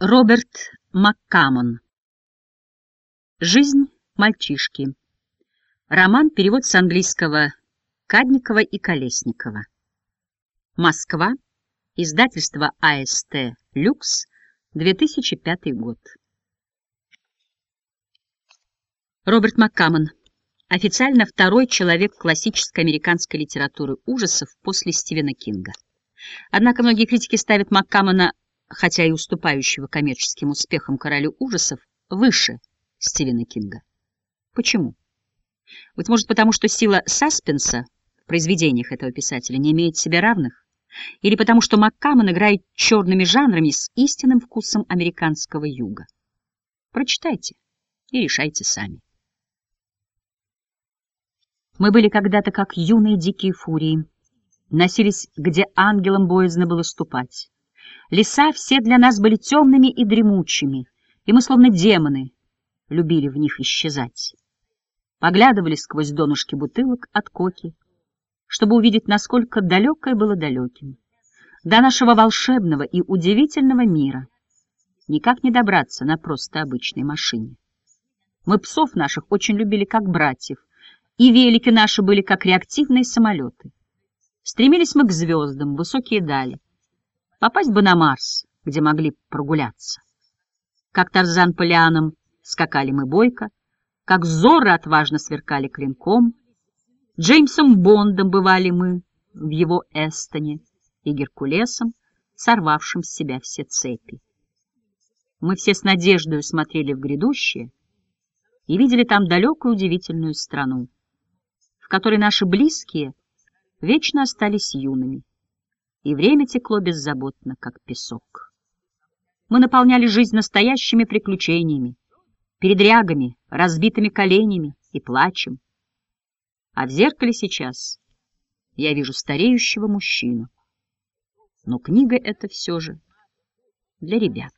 Роберт Маккамон. Жизнь мальчишки. Роман, перевод с английского Кадникова и Колесникова. Москва. Издательство АСТ «Люкс», 2005 год. Роберт Маккамон. Официально второй человек классической американской литературы ужасов после Стивена Кинга. Однако многие критики ставят Маккамона хотя и уступающего коммерческим успехам королю ужасов, выше Стивена Кинга. Почему? Быть может, потому что сила саспенса в произведениях этого писателя не имеет себе равных? Или потому что Маккамон играет черными жанрами с истинным вкусом американского юга? Прочитайте и решайте сами. Мы были когда-то как юные дикие фурии, носились, где ангелам боязно было ступать. Леса все для нас были темными и дремучими, и мы, словно демоны, любили в них исчезать. Поглядывали сквозь донышки бутылок от коки, чтобы увидеть, насколько далекое было далеким. До нашего волшебного и удивительного мира никак не добраться на просто обычной машине. Мы псов наших очень любили как братьев, и велики наши были как реактивные самолеты. Стремились мы к звездам, высокие дали, Попасть бы на Марс, где могли прогуляться. Как Тарзан по лианам скакали мы бойко, как зоры отважно сверкали клинком. Джеймсом Бондом бывали мы в его Эстоне и Геркулесом, сорвавшим с себя все цепи. Мы все с надеждой смотрели в грядущее и видели там далекую удивительную страну, в которой наши близкие вечно остались юными и время текло беззаботно, как песок. Мы наполняли жизнь настоящими приключениями, передрягами, разбитыми коленями и плачем. А в зеркале сейчас я вижу стареющего мужчину. Но книга это все же для ребят.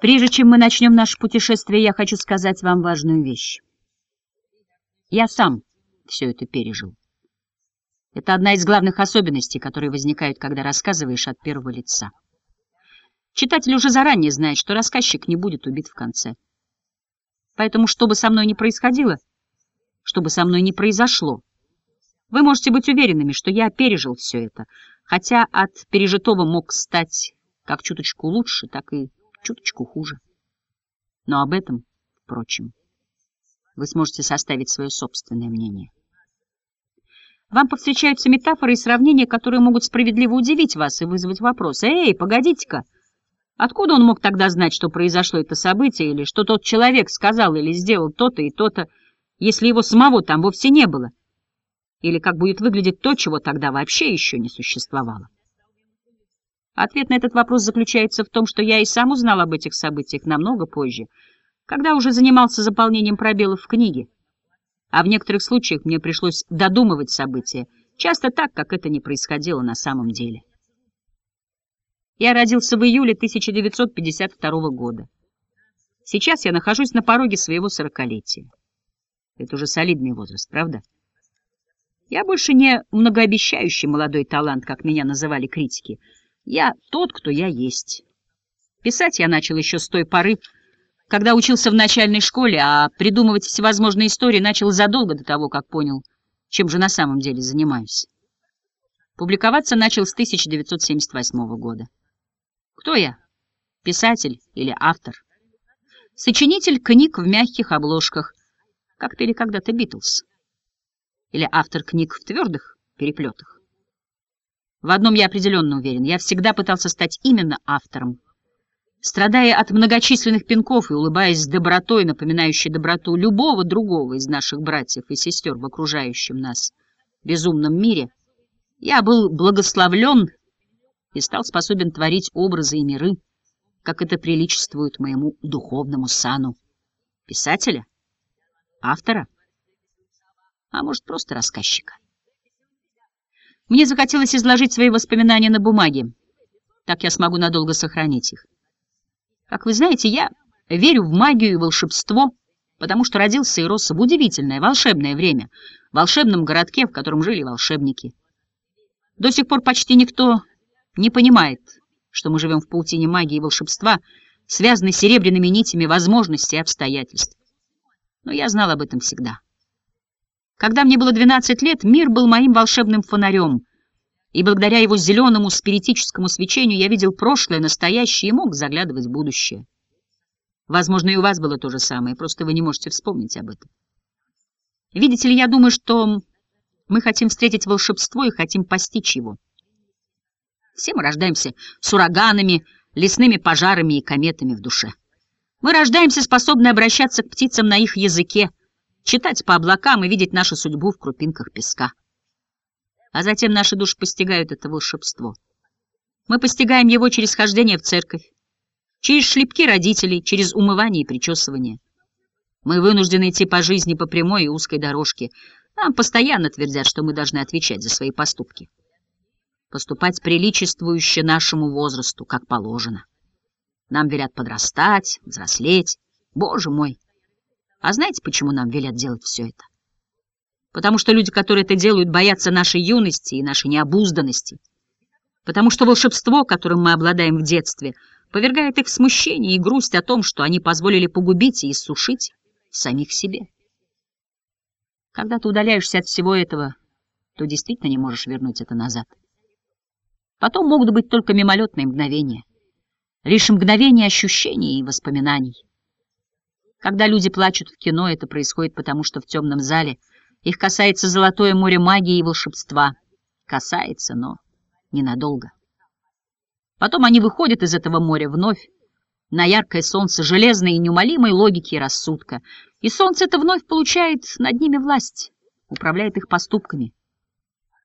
Прежде чем мы начнем наше путешествие, я хочу сказать вам важную вещь. Я сам все это пережил. Это одна из главных особенностей, которые возникают, когда рассказываешь от первого лица. Читатель уже заранее знает, что рассказчик не будет убит в конце. Поэтому, что бы со мной ни происходило, что бы со мной ни произошло, вы можете быть уверенными, что я пережил все это, хотя от пережитого мог стать как чуточку лучше, так и чуточку хуже. Но об этом, впрочем, вы сможете составить свое собственное мнение. Вам повстречаются метафоры и сравнения, которые могут справедливо удивить вас и вызвать вопрос. «Эй, погодите-ка! Откуда он мог тогда знать, что произошло это событие, или что тот человек сказал или сделал то-то и то-то, если его самого там вовсе не было? Или как будет выглядеть то, чего тогда вообще еще не существовало?» Ответ на этот вопрос заключается в том, что я и сам узнал об этих событиях намного позже, когда уже занимался заполнением пробелов в книге а в некоторых случаях мне пришлось додумывать события, часто так, как это не происходило на самом деле. Я родился в июле 1952 года. Сейчас я нахожусь на пороге своего сорокалетия. Это уже солидный возраст, правда? Я больше не многообещающий молодой талант, как меня называли критики. Я тот, кто я есть. Писать я начал еще с той поры, когда учился в начальной школе, а придумывать всевозможные истории начал задолго до того, как понял, чем же на самом деле занимаюсь. Публиковаться начал с 1978 года. Кто я? Писатель или автор? Сочинитель книг в мягких обложках, как или когда-то Битлз? Или автор книг в твердых переплетах? В одном я определенно уверен, я всегда пытался стать именно автором, Страдая от многочисленных пинков и улыбаясь с добротой, напоминающей доброту любого другого из наших братьев и сестер в окружающем нас безумном мире, я был благословлен и стал способен творить образы и миры, как это приличествует моему духовному сану. Писателя? Автора? А может, просто рассказчика? Мне захотелось изложить свои воспоминания на бумаге. Так я смогу надолго сохранить их. Как вы знаете, я верю в магию и волшебство, потому что родился и рос в удивительное, волшебное время, в волшебном городке, в котором жили волшебники. До сих пор почти никто не понимает, что мы живем в паутине магии и волшебства, связанной серебряными нитями возможностей и обстоятельств. Но я знал об этом всегда. Когда мне было 12 лет, мир был моим волшебным фонарем, и благодаря его зеленому спиритическому свечению я видел прошлое, настоящее и мог заглядывать в будущее. Возможно, и у вас было то же самое, просто вы не можете вспомнить об этом. Видите ли, я думаю, что мы хотим встретить волшебство и хотим постичь его. Все мы рождаемся с ураганами, лесными пожарами и кометами в душе. Мы рождаемся способны обращаться к птицам на их языке, читать по облакам и видеть нашу судьбу в крупинках песка. А затем наши души постигают это волшебство. Мы постигаем его через хождение в церковь, через шлепки родителей, через умывание и причесывание. Мы вынуждены идти по жизни по прямой и узкой дорожке, нам постоянно твердят, что мы должны отвечать за свои поступки. Поступать приличествующе нашему возрасту, как положено. Нам велят подрастать, взрослеть. Боже мой! А знаете, почему нам велят делать все это? Потому что люди, которые это делают, боятся нашей юности и нашей необузданности. Потому что волшебство, которым мы обладаем в детстве, повергает их в смущение и грусть о том, что они позволили погубить и иссушить самих себе. Когда ты удаляешься от всего этого, то действительно не можешь вернуть это назад. Потом могут быть только мимолетные мгновения, лишь мгновения ощущений и воспоминаний. Когда люди плачут в кино, это происходит потому, что в темном зале их касается золотое море магии и волшебства. Касается, но ненадолго. Потом они выходят из этого моря вновь, на яркое солнце железной и неумолимой логики и рассудка, и солнце это вновь получает над ними власть, управляет их поступками.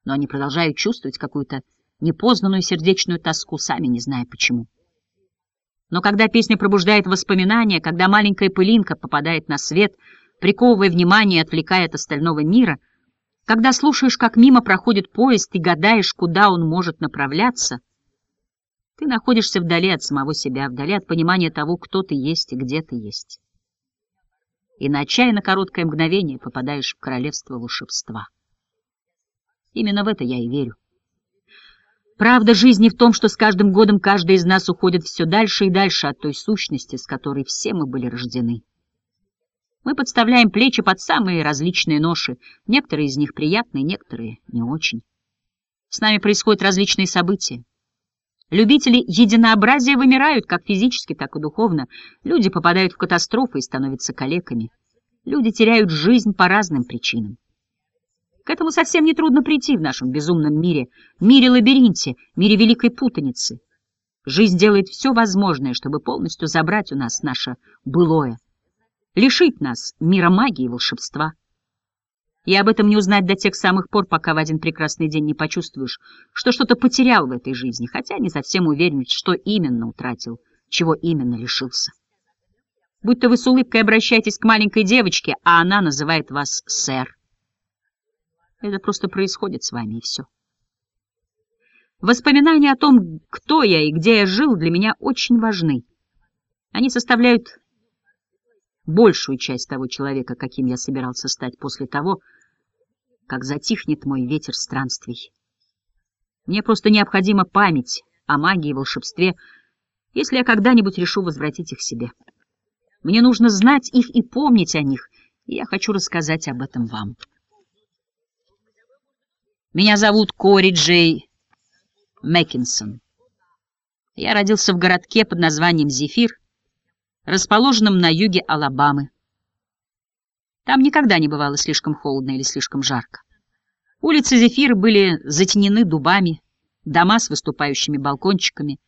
Но они продолжают чувствовать какую-то непознанную сердечную тоску, сами не зная почему. Но когда песня пробуждает воспоминания, когда маленькая пылинка попадает на свет, приковывая внимание и отвлекая от остального мира, когда слушаешь, как мимо проходит поезд и гадаешь, куда он может направляться — ты находишься вдали от самого себя, вдали от понимания того, кто ты есть и где ты есть. И на отчаянно короткое мгновение попадаешь в королевство волшебства. Именно в это я и верю. Правда жизни в том, что с каждым годом каждый из нас уходит все дальше и дальше от той сущности, с которой все мы были рождены. Мы подставляем плечи под самые различные ноши, некоторые из них приятные, некоторые не очень. С нами происходят различные события. Любители единообразия вымирают как физически, так и духовно. Люди попадают в катастрофы и становятся калеками. Люди теряют жизнь по разным причинам. К этому совсем не трудно прийти в нашем безумном мире, мире-лабиринте, мире великой путаницы. Жизнь делает все возможное, чтобы полностью забрать у нас наше былое, лишить нас мира магии и волшебства. И об этом не узнать до тех самых пор, пока в один прекрасный день не почувствуешь, что что-то потерял в этой жизни, хотя не совсем уверен, что именно утратил, чего именно лишился. Будь-то вы с улыбкой обращаетесь к маленькой девочке, а она называет вас сэр. Это просто происходит с вами, и все. Воспоминания о том, кто я и где я жил, для меня очень важны. Они составляют большую часть того человека, каким я собирался стать после того, как затихнет мой ветер странствий. Мне просто необходима память о магии и волшебстве, если я когда-нибудь решу возвратить их себе. Мне нужно знать их и помнить о них, и я хочу рассказать об этом вам. Меня зовут Кори Джей Мэккинсон. Я родился в городке под названием Зефир, расположенном на юге Алабамы. Там никогда не бывало слишком холодно или слишком жарко. Улицы Зефира были затенены дубами, дома с выступающими балкончиками,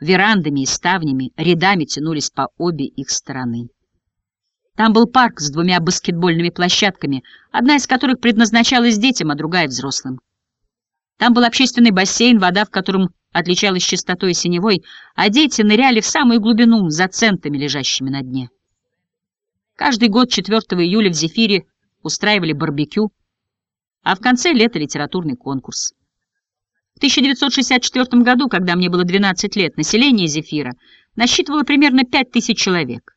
верандами и ставнями рядами тянулись по обе их стороны. Там был парк с двумя баскетбольными площадками, одна из которых предназначалась детям, а другая — взрослым. Там был общественный бассейн, вода в котором отличалась чистотой синевой, а дети ныряли в самую глубину за центами, лежащими на дне. Каждый год 4 июля в Зефире устраивали барбекю, а в конце лета литературный конкурс. В 1964 году, когда мне было 12 лет, население Зефира насчитывало примерно 5000 человек.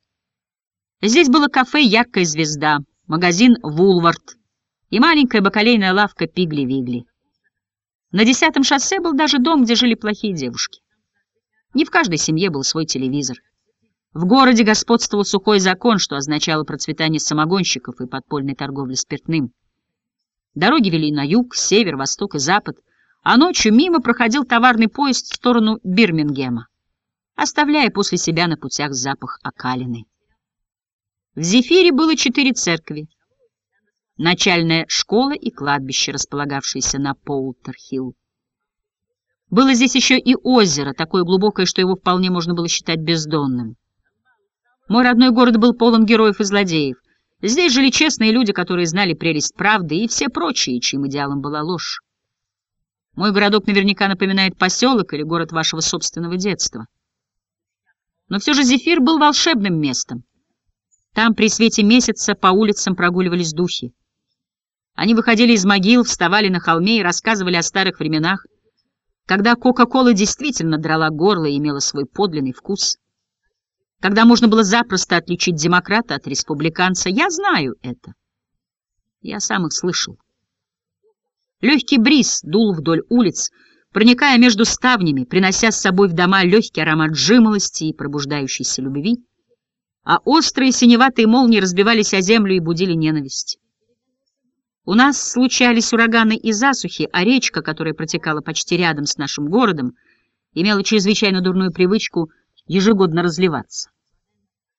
Здесь было кафе «Яркая звезда», магазин «Вулвард» и маленькая бакалейная лавка «Пигли-Вигли». На десятом шоссе был даже дом, где жили плохие девушки. Не в каждой семье был свой телевизор. В городе господствовал сухой закон, что означало процветание самогонщиков и подпольной торговли спиртным. Дороги вели на юг, север, восток и запад, а ночью мимо проходил товарный поезд в сторону Бирмингема, оставляя после себя на путях запах окалины. В Зефире было четыре церкви, начальная школа и кладбище, располагавшиеся на Поултер-Хилл. Было здесь еще и озеро, такое глубокое, что его вполне можно было считать бездонным. Мой родной город был полон героев и злодеев. Здесь жили честные люди, которые знали прелесть правды, и все прочие, чьим идеалом была ложь. Мой городок наверняка напоминает поселок или город вашего собственного детства. Но все же Зефир был волшебным местом. Там при свете месяца по улицам прогуливались духи. Они выходили из могил, вставали на холме и рассказывали о старых временах, когда Кока-Кола действительно драла горло и имела свой подлинный вкус, когда можно было запросто отличить демократа от республиканца. Я знаю это. Я сам их слышал. Легкий бриз дул вдоль улиц, проникая между ставнями, принося с собой в дома легкий аромат жимолости и пробуждающейся любви, а острые синеватые молнии разбивались о землю и будили ненависть. У нас случались ураганы и засухи, а речка, которая протекала почти рядом с нашим городом, имела чрезвычайно дурную привычку ежегодно разливаться.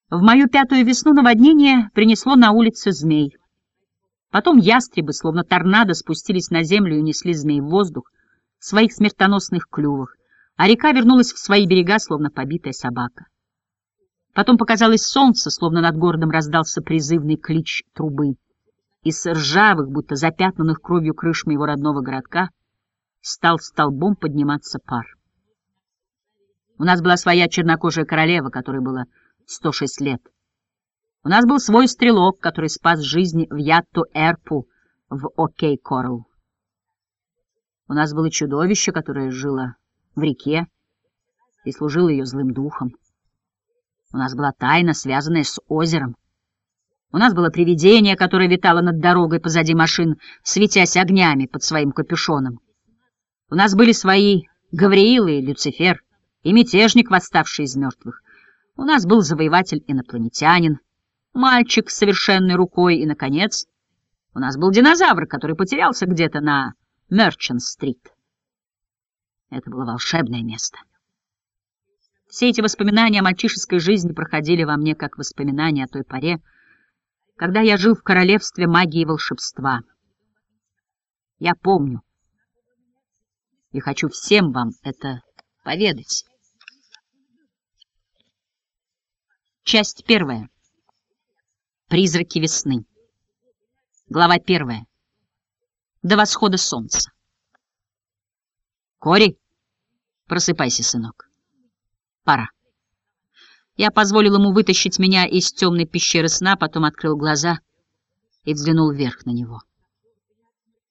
В мою пятую весну наводнение принесло на улице змей. Потом ястребы, словно торнадо, спустились на землю и несли змей в воздух в своих смертоносных клювах, а река вернулась в свои берега, словно побитая собака. Потом показалось солнце, словно над городом раздался призывный клич трубы. Из ржавых, будто запятнанных кровью крыш моего родного городка, стал столбом подниматься пар. У нас была своя чернокожая королева, которой было 106 лет. У нас был свой стрелок, который спас жизнь в Ятту-Эрпу в Окей-Корл. У нас было чудовище, которое жило в реке и служило ее злым духом. У нас была тайна, связанная с озером. У нас было привидение, которое витало над дорогой позади машин, светясь огнями под своим капюшоном. У нас были свои Гавриил и Люцифер, и мятежник, восставший из мертвых. У нас был завоеватель-инопланетянин, мальчик с совершенной рукой, и, наконец, у нас был динозавр, который потерялся где-то на Мерчант-стрит. Это было волшебное место. Все эти воспоминания о мальчишеской жизни проходили во мне как воспоминания о той поре, когда я жил в королевстве магии и волшебства. Я помню и хочу всем вам это поведать. Часть первая. Призраки весны. Глава первая. До восхода солнца. Кори, просыпайся, сынок. Пора. Я позволил ему вытащить меня из темной пещеры сна, потом открыл глаза и взглянул вверх на него.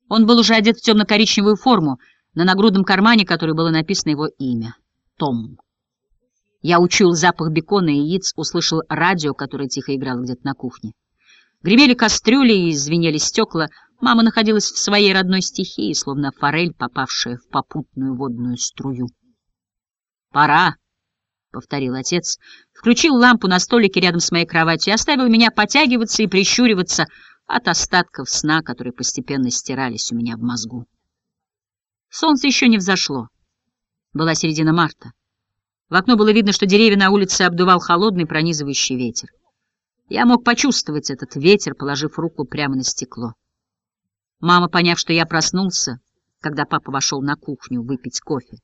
Он был уже одет в темно-коричневую форму, на нагрудном кармане которой было написано его имя — Том. Я учуял запах бекона и яиц, услышал радио, которое тихо играло где-то на кухне. Гремели кастрюли и звенели стекла. Мама находилась в своей родной стихии, словно форель, попавшая в попутную водную струю. «Пора!» — повторил отец, включил лампу на столике рядом с моей кроватью и оставил меня потягиваться и прищуриваться от остатков сна, которые постепенно стирались у меня в мозгу. Солнце еще не взошло. Была середина марта. В окно было видно, что деревья на улице обдувал холодный пронизывающий ветер. Я мог почувствовать этот ветер, положив руку прямо на стекло. Мама, поняв, что я проснулся, когда папа вошел на кухню выпить кофе,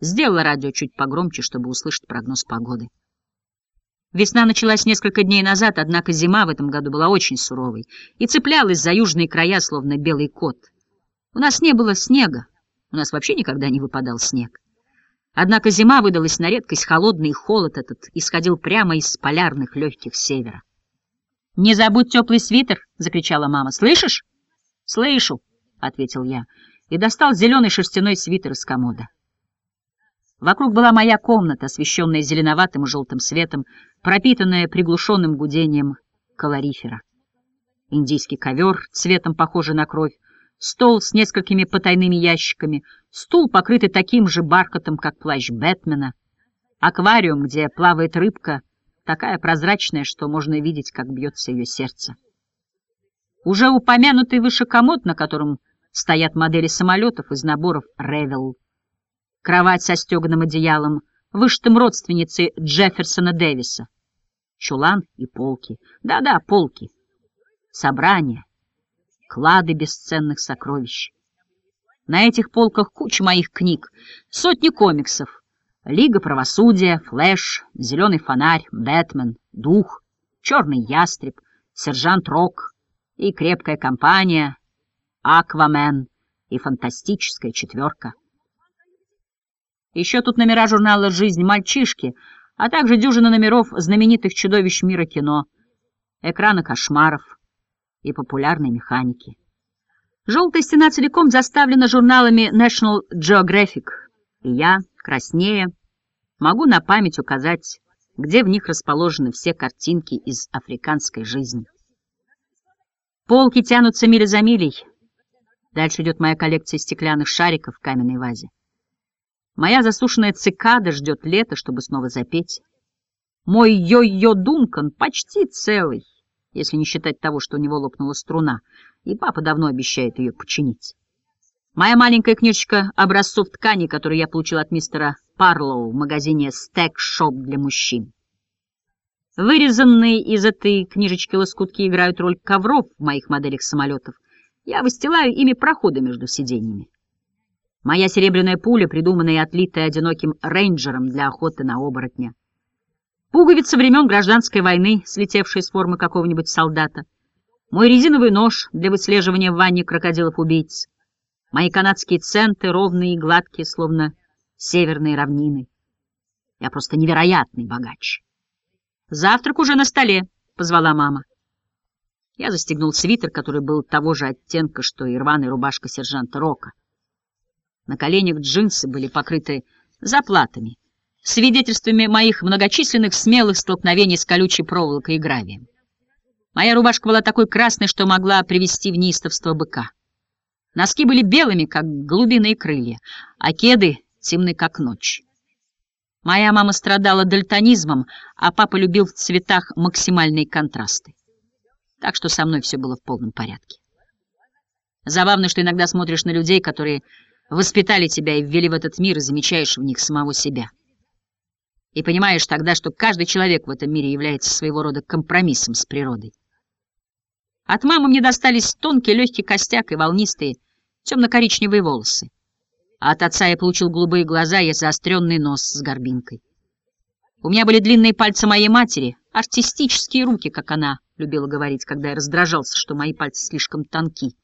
Сделала радио чуть погромче, чтобы услышать прогноз погоды. Весна началась несколько дней назад, однако зима в этом году была очень суровой и цеплялась за южные края, словно белый кот. У нас не было снега, у нас вообще никогда не выпадал снег. Однако зима выдалась на редкость холодный, холод этот исходил прямо из полярных легких севера. «Не забудь теплый свитер!» — закричала мама. «Слышишь?» «Слышу!» — ответил я и достал зеленый шерстяной свитер из комода. Вокруг была моя комната, освещенная зеленоватым и желтым светом, пропитанная приглушенным гудением калорифера. Индийский ковер, цветом похожий на кровь, стол с несколькими потайными ящиками, стул, покрытый таким же бархатом, как плащ Бэтмена, аквариум, где плавает рыбка, такая прозрачная, что можно видеть, как бьется ее сердце. Уже упомянутый выше комод, на котором стоят модели самолетов из наборов «Ревел». Кровать со стеганым одеялом, вышитым родственницей Джефферсона Дэвиса. Чулан и полки. Да-да, полки. Собрания. Клады бесценных сокровищ. На этих полках куча моих книг, сотни комиксов. Лига правосудия, Флэш, Зеленый фонарь, Бэтмен, Дух, Черный ястреб, Сержант Рок и крепкая компания, Аквамен и фантастическая четверка. Еще тут номера журнала «Жизнь мальчишки», а также дюжина номеров знаменитых чудовищ мира кино, экраны кошмаров и популярной механики. Желтая стена целиком заставлена журналами National Geographic, и я, краснее, могу на память указать, где в них расположены все картинки из африканской жизни. Полки тянутся мили за милей. Дальше идет моя коллекция стеклянных шариков в каменной вазе. Моя засушенная цикада ждет лета, чтобы снова запеть. Мой йо-йо Дункан почти целый, если не считать того, что у него лопнула струна, и папа давно обещает ее починить. Моя маленькая книжечка образцов ткани, которую я получил от мистера Парлоу в магазине «Стэк Шоп» для мужчин. Вырезанные из этой книжечки лоскутки играют роль ковров в моих моделях самолетов. Я выстилаю ими проходы между сиденьями. Моя серебряная пуля, придуманная и отлитая одиноким рейнджером для охоты на оборотня. Пуговица времен гражданской войны, слетевшая с формы какого-нибудь солдата. Мой резиновый нож для выслеживания в ванне крокодилов-убийц. Мои канадские центы, ровные и гладкие, словно северные равнины. Я просто невероятный богач. «Завтрак уже на столе», — позвала мама. Я застегнул свитер, который был того же оттенка, что и рваная рубашка сержанта Рока. На коленях джинсы были покрыты заплатами, свидетельствами моих многочисленных смелых столкновений с колючей проволокой и гравием. Моя рубашка была такой красной, что могла привести в неистовство быка. Носки были белыми, как глубины крылья, а кеды темны, как ночь. Моя мама страдала дальтонизмом, а папа любил в цветах максимальные контрасты. Так что со мной все было в полном порядке. Забавно, что иногда смотришь на людей, которые воспитали тебя и ввели в этот мир, и замечаешь в них самого себя. И понимаешь тогда, что каждый человек в этом мире является своего рода компромиссом с природой. От мамы мне достались тонкий легкий костяк и волнистые темно-коричневые волосы. А от отца я получил голубые глаза и заостренный нос с горбинкой. У меня были длинные пальцы моей матери, артистические руки, как она любила говорить, когда я раздражался, что мои пальцы слишком тонки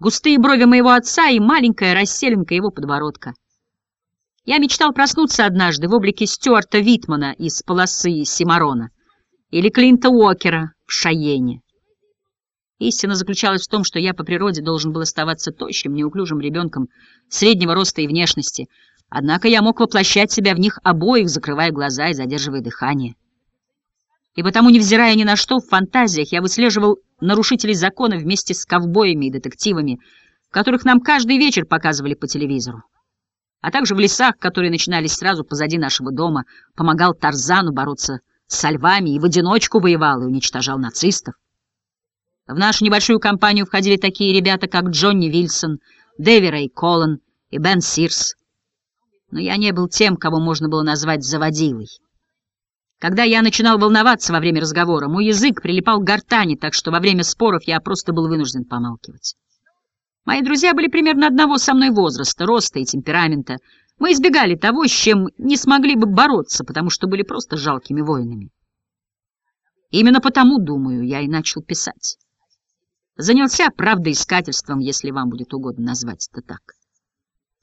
густые брови моего отца и маленькая расселенка его подбородка. Я мечтал проснуться однажды в облике Стюарта Витмана из полосы Симарона или Клинта Уокера в Шайене. Истина заключалась в том, что я по природе должен был оставаться тощим, неуклюжим ребенком среднего роста и внешности, однако я мог воплощать себя в них обоих, закрывая глаза и задерживая дыхание. И потому, невзирая ни на что, в фантазиях я выслеживал нарушителей закона вместе с ковбоями и детективами, которых нам каждый вечер показывали по телевизору. А также в лесах, которые начинались сразу позади нашего дома, помогал Тарзану бороться со львами и в одиночку воевал и уничтожал нацистов. В нашу небольшую компанию входили такие ребята, как Джонни Вильсон, Дэви Рэй Коллан и Бен Сирс. Но я не был тем, кого можно было назвать заводилой. Когда я начинал волноваться во время разговора, мой язык прилипал к гортани, так что во время споров я просто был вынужден помалкивать. Мои друзья были примерно одного со мной возраста, роста и темперамента. Мы избегали того, с чем не смогли бы бороться, потому что были просто жалкими воинами. Именно потому, думаю, я и начал писать. Занялся правдоискательством, если вам будет угодно назвать это так.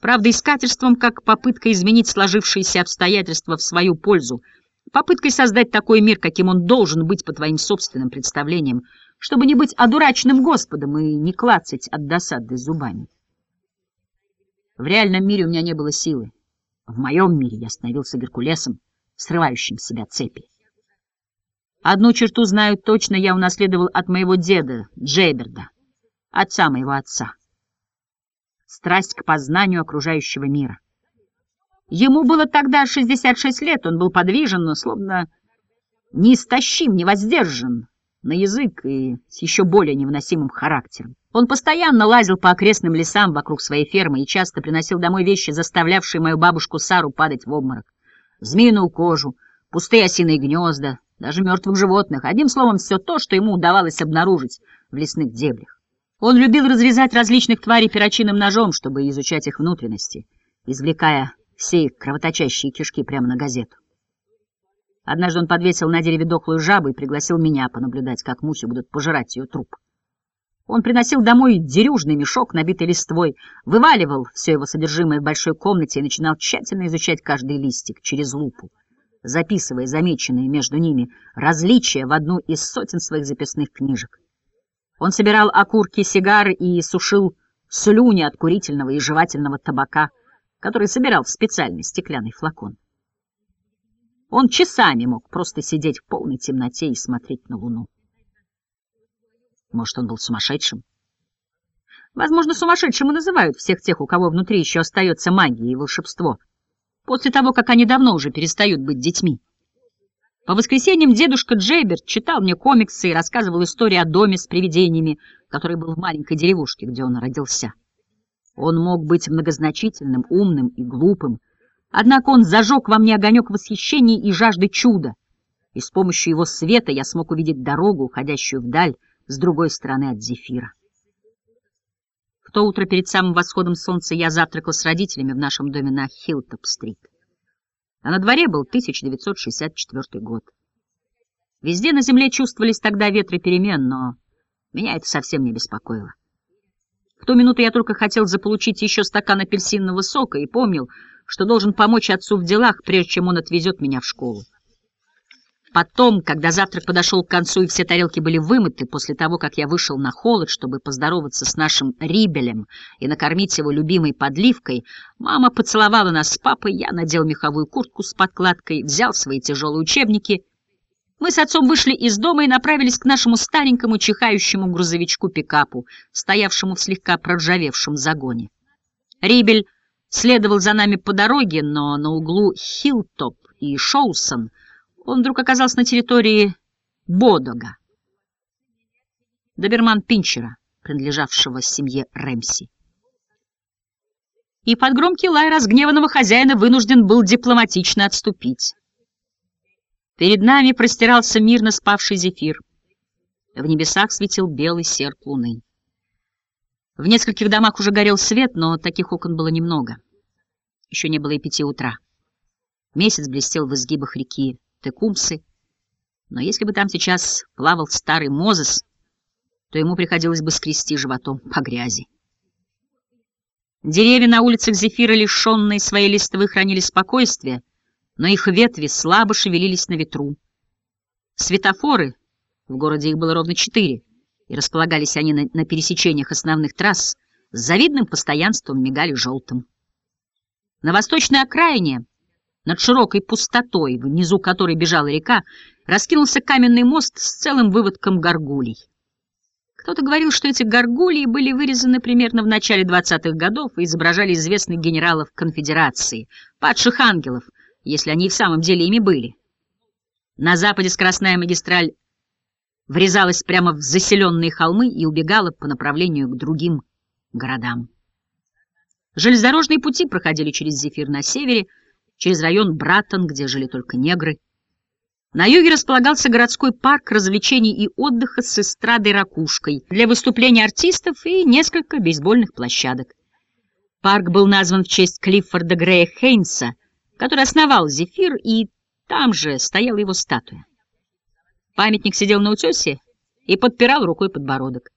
Правдоискательством как попытка изменить сложившиеся обстоятельства в свою пользу — попыткой создать такой мир, каким он должен быть по твоим собственным представлениям, чтобы не быть одураченным Господом и не клацать от досады зубами. В реальном мире у меня не было силы. В моем мире я становился Геркулесом, срывающим с себя цепи. Одну черту знаю точно, я унаследовал от моего деда, Джейберда, отца моего отца. страсть к познанию окружающего мира. Ему было тогда 66 лет, он был подвижен, но словно неистощим, невоздержан на язык и с еще более невыносимым характером. Он постоянно лазил по окрестным лесам вокруг своей фермы и часто приносил домой вещи, заставлявшие мою бабушку Сару падать в обморок. Змеиную кожу, пустые осиные гнезда, даже мертвых животных. Одним словом, все то, что ему удавалось обнаружить в лесных дебрях. Он любил разрезать различных тварей перочинным ножом, чтобы изучать их внутренности, извлекая все их кровоточащие кишки прямо на газету. Однажды он подвесил на дереве дохлую жабу и пригласил меня понаблюдать, как мухи будут пожирать ее труп. Он приносил домой дерюжный мешок, набитый листвой, вываливал все его содержимое в большой комнате и начинал тщательно изучать каждый листик через лупу, записывая замеченные между ними различия в одну из сотен своих записных книжек. Он собирал окурки сигары и сушил слюни от курительного и жевательного табака, который собирал в специальный стеклянный флакон. Он часами мог просто сидеть в полной темноте и смотреть на луну. Может, он был сумасшедшим? Возможно, сумасшедшим и называют всех тех, у кого внутри еще остается магия и волшебство, после того, как они давно уже перестают быть детьми. По воскресеньям дедушка Джейберт читал мне комиксы и рассказывал истории о доме с привидениями, который был в маленькой деревушке, где он родился. Он мог быть многозначительным, умным и глупым, однако он зажег во мне огонек восхищения и жажды чуда, и с помощью его света я смог увидеть дорогу, уходящую вдаль, с другой стороны от Зефира. В то утро перед самым восходом солнца я завтракал с родителями в нашем доме на Хиллтоп-стрит. А на дворе был 1964 год. Везде на земле чувствовались тогда ветры перемен, но меня это совсем не беспокоило. Ту минуту я только хотел заполучить еще стакан апельсинного сока и помнил, что должен помочь отцу в делах, прежде чем он отвезет меня в школу. Потом, когда завтрак подошел к концу и все тарелки были вымыты, после того, как я вышел на холод, чтобы поздороваться с нашим Рибелем и накормить его любимой подливкой, мама поцеловала нас с папой, я надел меховую куртку с подкладкой, взял свои тяжелые учебники. Мы с отцом вышли из дома и направились к нашему старенькому чихающему грузовичку-пикапу, стоявшему в слегка проржавевшем загоне. Рибель следовал за нами по дороге, но на углу Хилтоп и Шоусон — он вдруг оказался на территории Бодога, доберман Пинчера, принадлежавшего семье Рэмси. И под громкий лай разгневанного хозяина вынужден был дипломатично отступить. Перед нами простирался мирно спавший зефир. В небесах светил белый серп луны. В нескольких домах уже горел свет, но таких окон было немного. Еще не было и пяти утра. Месяц блестел в изгибах реки Текумсы, но если бы там сейчас плавал старый Мозес, то ему приходилось бы скрести животом по грязи. Деревья на улицах Зефира, лишенные своей листвы, хранили спокойствие, но их ветви слабо шевелились на ветру. Светофоры, в городе их было ровно четыре, и располагались они на, на пересечениях основных трасс, с завидным постоянством мигали желтым. На восточной окраине над широкой пустотой, внизу которой бежала река, раскинулся каменный мост с целым выводком горгулей. Кто-то говорил, что эти горгулии были вырезаны примерно в начале 20-х годов и изображали известных генералов конфедерации, падших ангелов, если они и в самом деле ими были. На западе скоростная магистраль врезалась прямо в заселенные холмы и убегала по направлению к другим городам. Железнодорожные пути проходили через Зефир на севере, через район Братон, где жили только негры. На юге располагался городской парк развлечений и отдыха с эстрадой-ракушкой для выступлений артистов и несколько бейсбольных площадок. Парк был назван в честь Клиффорда Грея Хейнса, который основал «Зефир», и там же стояла его статуя. Памятник сидел на утесе и подпирал рукой подбородок.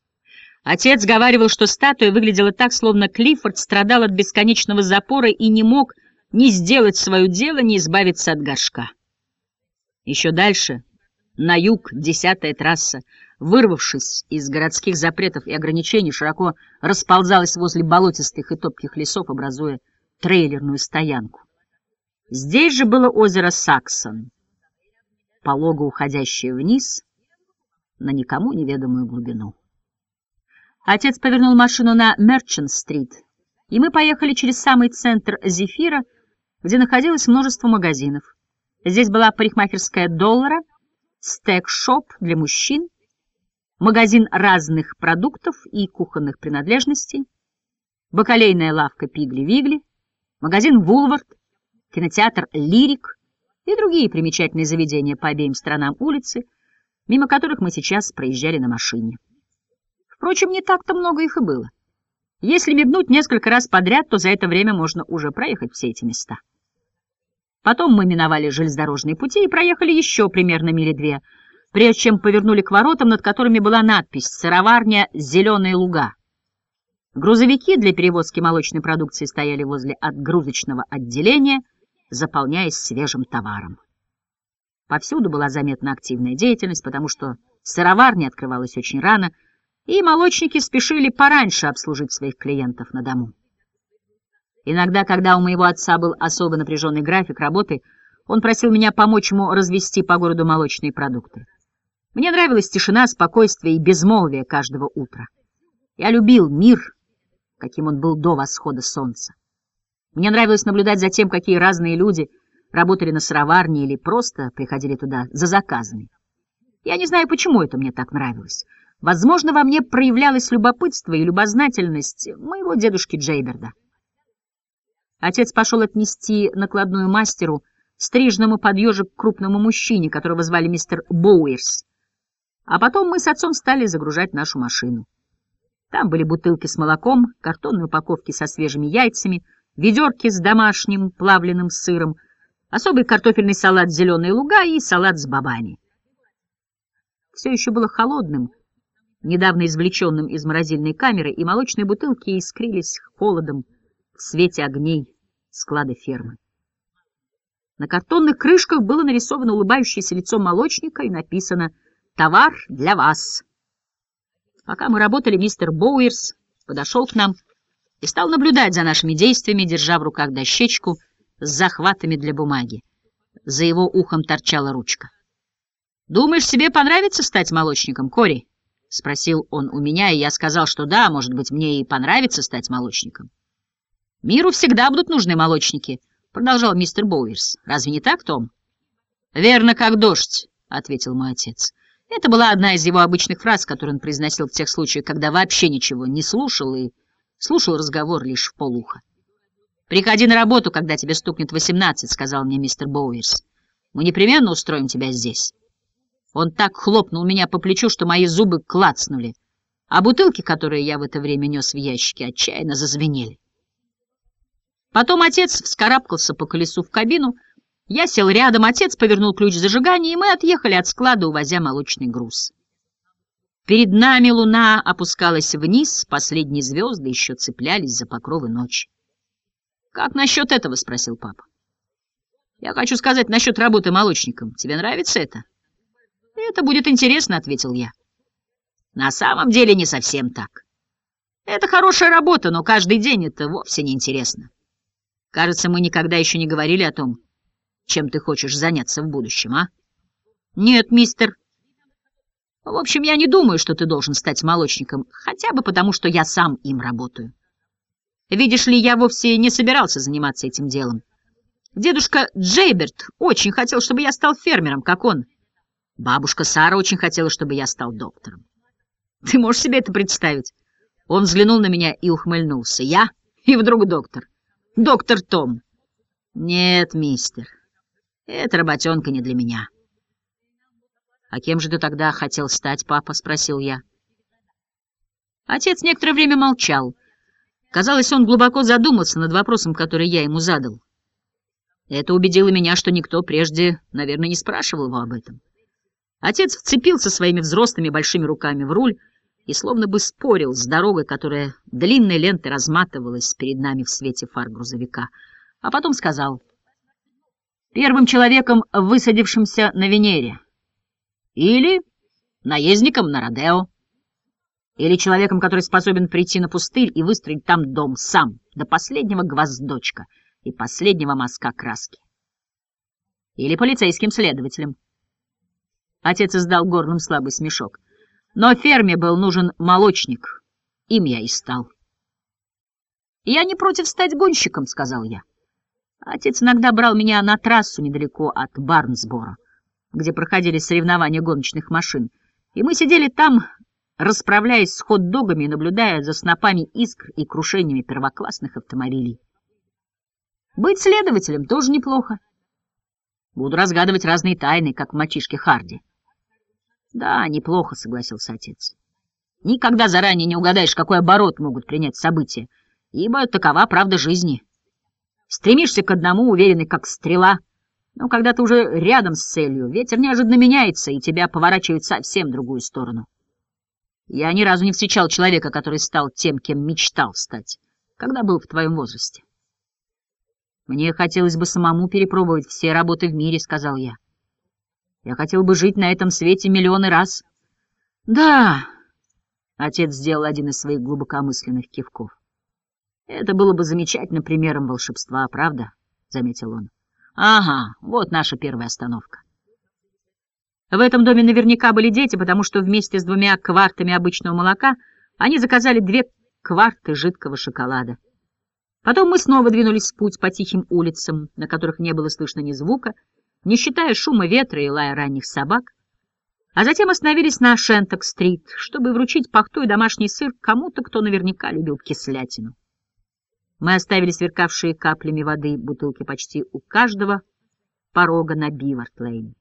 Отец говаривал, что статуя выглядела так, словно Клиффорд страдал от бесконечного запора и не мог ни сделать свое дело, ни избавиться от горшка. Еще дальше, на юг, десятая трасса, вырвавшись из городских запретов и ограничений, широко расползалась возле болотистых и топких лесов, образуя трейлерную стоянку. Здесь же было озеро Саксон, полого уходящее вниз на никому неведомую глубину. Отец повернул машину на Мерчант-стрит и мы поехали через самый центр Зефира, где находилось множество магазинов. Здесь была парикмахерская доллара, стек-шоп для мужчин, магазин разных продуктов и кухонных принадлежностей, бакалейная лавка Пигли-Вигли, магазин Вулвард, кинотеатр Лирик и другие примечательные заведения по обеим сторонам улицы, мимо которых мы сейчас проезжали на машине. Впрочем, не так-то много их и было. Если мигнуть несколько раз подряд, то за это время можно уже проехать все эти места. Потом мы миновали железнодорожные пути и проехали еще примерно мили две, прежде чем повернули к воротам, над которыми была надпись «Сыроварня «Зеленые луга». Грузовики для перевозки молочной продукции стояли возле отгрузочного отделения, заполняясь свежим товаром. Повсюду была заметна активная деятельность, потому что сыроварня открывалась очень рано, и молочники спешили пораньше обслужить своих клиентов на дому. Иногда, когда у моего отца был особо напряженный график работы, он просил меня помочь ему развести по городу молочные продукты. Мне нравилась тишина, спокойствие и безмолвие каждого утра. Я любил мир, каким он был до восхода солнца. Мне нравилось наблюдать за тем, какие разные люди работали на сыроварне или просто приходили туда за заказами. Я не знаю, почему это мне так нравилось. Возможно, во мне проявлялось любопытство и любознательность моего дедушки Джейберда. Отец пошел отнести накладную мастеру, стрижному под ежик крупному мужчине, которого звали мистер Боуэрс. А потом мы с отцом стали загружать нашу машину. Там были бутылки с молоком, картонные упаковки со свежими яйцами, ведерки с домашним плавленным сыром, особый картофельный салат «Зеленые луга» и салат с бобами. Все еще было холодным, недавно извлеченным из морозильной камеры, и молочные бутылки искрились холодом в свете огней склада фермы. На картонных крышках было нарисовано улыбающееся лицо молочника и написано «Товар для вас». Пока мы работали, мистер Боуэрс подошел к нам и стал наблюдать за нашими действиями, держа в руках дощечку с захватами для бумаги. За его ухом торчала ручка. «Думаешь, себе понравится стать молочником, Кори?» — спросил он у меня, и я сказал, что да, может быть, мне и понравится стать молочником. «Миру всегда будут нужны молочники», — продолжал мистер Боуэрс. «Разве не так, Том?» «Верно, как дождь», — ответил мой отец. Это была одна из его обычных фраз, которые он произносил в тех случаях, когда вообще ничего не слушал и слушал разговор лишь в полуха. «Приходи на работу, когда тебе стукнет восемнадцать», — сказал мне мистер Боуэрс. «Мы непременно устроим тебя здесь». Он так хлопнул меня по плечу, что мои зубы клацнули, а бутылки, которые я в это время нес в ящике, отчаянно зазвенели. Потом отец вскарабкался по колесу в кабину, я сел рядом, отец повернул ключ зажигания, и мы отъехали от склада, увозя молочный груз. Перед нами луна опускалась вниз, последние звезды еще цеплялись за покровы ночи. «Как насчет этого?» — спросил папа. «Я хочу сказать насчет работы молочником. Тебе нравится это?» «Это будет интересно», — ответил я. «На самом деле не совсем так. Это хорошая работа, но каждый день это вовсе не интересно. Кажется, мы никогда еще не говорили о том, чем ты хочешь заняться в будущем, а? Нет, мистер. В общем, я не думаю, что ты должен стать молочником, хотя бы потому, что я сам им работаю. Видишь ли, я вовсе не собирался заниматься этим делом. Дедушка Джейберт очень хотел, чтобы я стал фермером, как он. Бабушка Сара очень хотела, чтобы я стал доктором. Ты можешь себе это представить? Он взглянул на меня и ухмыльнулся. Я и вдруг доктор доктор Том. Нет, мистер, эта работенка не для меня. А кем же ты тогда хотел стать, папа? Спросил я. Отец некоторое время молчал. Казалось, он глубоко задумался над вопросом, который я ему задал. Это убедило меня, что никто прежде, наверное, не спрашивал его об этом. Отец вцепился своими взрослыми большими руками в руль, и словно бы спорил с дорогой, которая длинной лентой разматывалась перед нами в свете фар грузовика. А потом сказал, «Первым человеком, высадившимся на Венере, или наездником на Родео, или человеком, который способен прийти на пустырь и выстроить там дом сам, до последнего гвоздочка и последнего мазка краски, или полицейским следователем». Отец издал горным слабый смешок. Но ферме был нужен молочник. Им я и стал. «Я не против стать гонщиком», — сказал я. Отец иногда брал меня на трассу недалеко от Барнсбора, где проходили соревнования гоночных машин, и мы сидели там, расправляясь с хот-догами и наблюдая за снопами искр и крушениями первоклассных автомобилей. Быть следователем тоже неплохо. Буду разгадывать разные тайны, как в мальчишке Харди. Да, неплохо, согласился отец. Никогда заранее не угадаешь, какой оборот могут принять события, ибо такова правда жизни. Стремишься к одному, уверенный, как стрела, но когда ты уже рядом с целью, ветер неожиданно меняется, и тебя поворачивает совсем в другую сторону. Я ни разу не встречал человека, который стал тем, кем мечтал стать, когда был в твоем возрасте. Мне хотелось бы самому перепробовать все работы в мире, — сказал я. Я хотел бы жить на этом свете миллионы раз. Да, Отец сделал один из своих глубокомысленных кивков. «Это было бы замечательным примером волшебства, правда?» — заметил он. «Ага, вот наша первая остановка». В этом доме наверняка были дети, потому что вместе с двумя квартами обычного молока они заказали две кварты жидкого шоколада. Потом мы снова двинулись в путь по тихим улицам, на которых не было слышно ни звука, не считая шума ветра и лая ранних собак, а затем остановились на Шенток-стрит, чтобы вручить пахту и домашний сыр кому-то, кто наверняка любил кислятину. Мы оставили сверкавшие каплями воды бутылки почти у каждого порога на Бивард-лейн.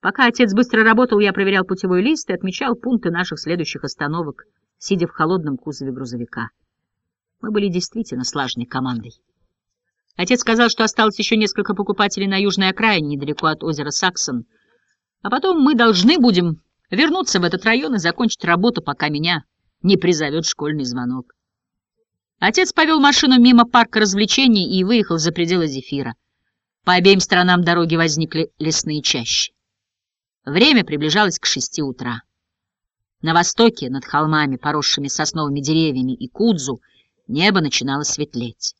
Пока отец быстро работал, я проверял путевой лист и отмечал пункты наших следующих остановок, сидя в холодном кузове грузовика. Мы были действительно слаженной командой. Отец сказал, что осталось еще несколько покупателей на южной окраине, недалеко от озера Саксон — а потом мы должны будем вернуться в этот район и закончить работу, пока меня не призовет школьный звонок. Отец повел машину мимо парка развлечений и выехал за пределы Зефира. По обеим сторонам дороги возникли лесные чащи. Время приближалось к шести утра. На востоке, над холмами, поросшими сосновыми деревьями и кудзу, небо начинало светлеть.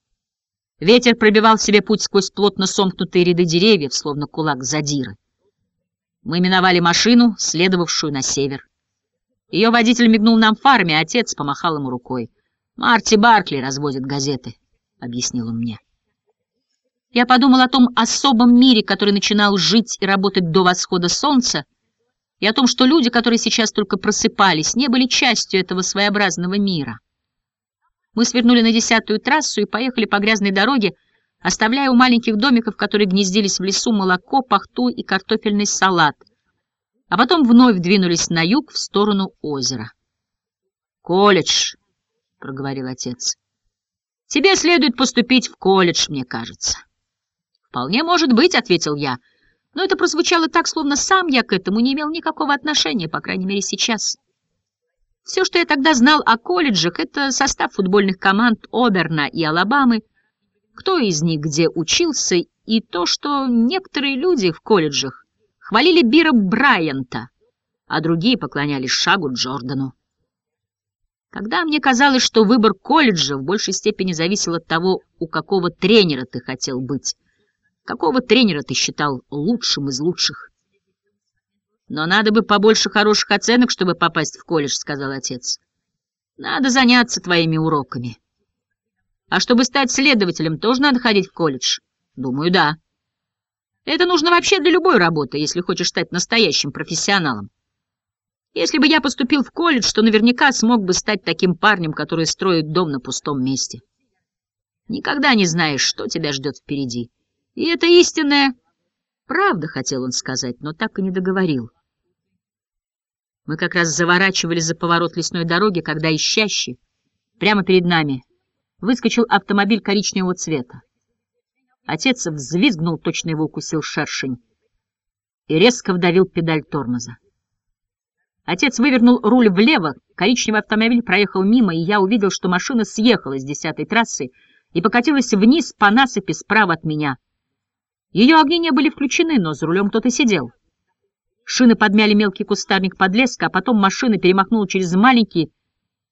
Ветер пробивал себе путь сквозь плотно сомкнутые ряды деревьев, словно кулак задиры. Мы миновали машину, следовавшую на север. Ее водитель мигнул нам фарами, а отец помахал ему рукой. «Марти Баркли развозит газеты», — объяснил он мне. Я подумал о том особом мире, который начинал жить и работать до восхода солнца, и о том, что люди, которые сейчас только просыпались, не были частью этого своеобразного мира. Мы свернули на десятую трассу и поехали по грязной дороге, оставляя у маленьких домиков, которые гнездились в лесу, молоко, пахту и картофельный салат, а потом вновь двинулись на юг в сторону озера. «Колледж», — проговорил отец. «Тебе следует поступить в колледж, мне кажется». «Вполне может быть», — ответил я, но это прозвучало так, словно сам я к этому не имел никакого отношения, по крайней мере, сейчас. Все, что я тогда знал о колледжах, это состав футбольных команд Оберна и Алабамы, кто из них где учился, и то, что некоторые люди в колледжах хвалили Бира Брайанта, а другие поклонялись шагу Джордану. Когда мне казалось, что выбор колледжа в большей степени зависел от того, у какого тренера ты хотел быть, какого тренера ты считал лучшим из лучших. «Но надо бы побольше хороших оценок, чтобы попасть в колледж», — сказал отец. «Надо заняться твоими уроками». А чтобы стать следователем, тоже надо ходить в колледж? Думаю, да. Это нужно вообще для любой работы, если хочешь стать настоящим профессионалом. Если бы я поступил в колледж, то наверняка смог бы стать таким парнем, который строит дом на пустом месте. Никогда не знаешь, что тебя ждет впереди. И это истинная правда, хотел он сказать, но так и не договорил. Мы как раз заворачивали за поворот лесной дороги, когда ищащий прямо перед нами выскочил автомобиль коричневого цвета. Отец взвизгнул, точно его укусил шершень, и резко вдавил педаль тормоза. Отец вывернул руль влево, коричневый автомобиль проехал мимо, и я увидел, что машина съехала с десятой трассы и покатилась вниз по насыпи справа от меня. Ее огни не были включены, но за рулем кто-то сидел. Шины подмяли мелкий кустарник подлеска, а потом машина перемахнула через маленький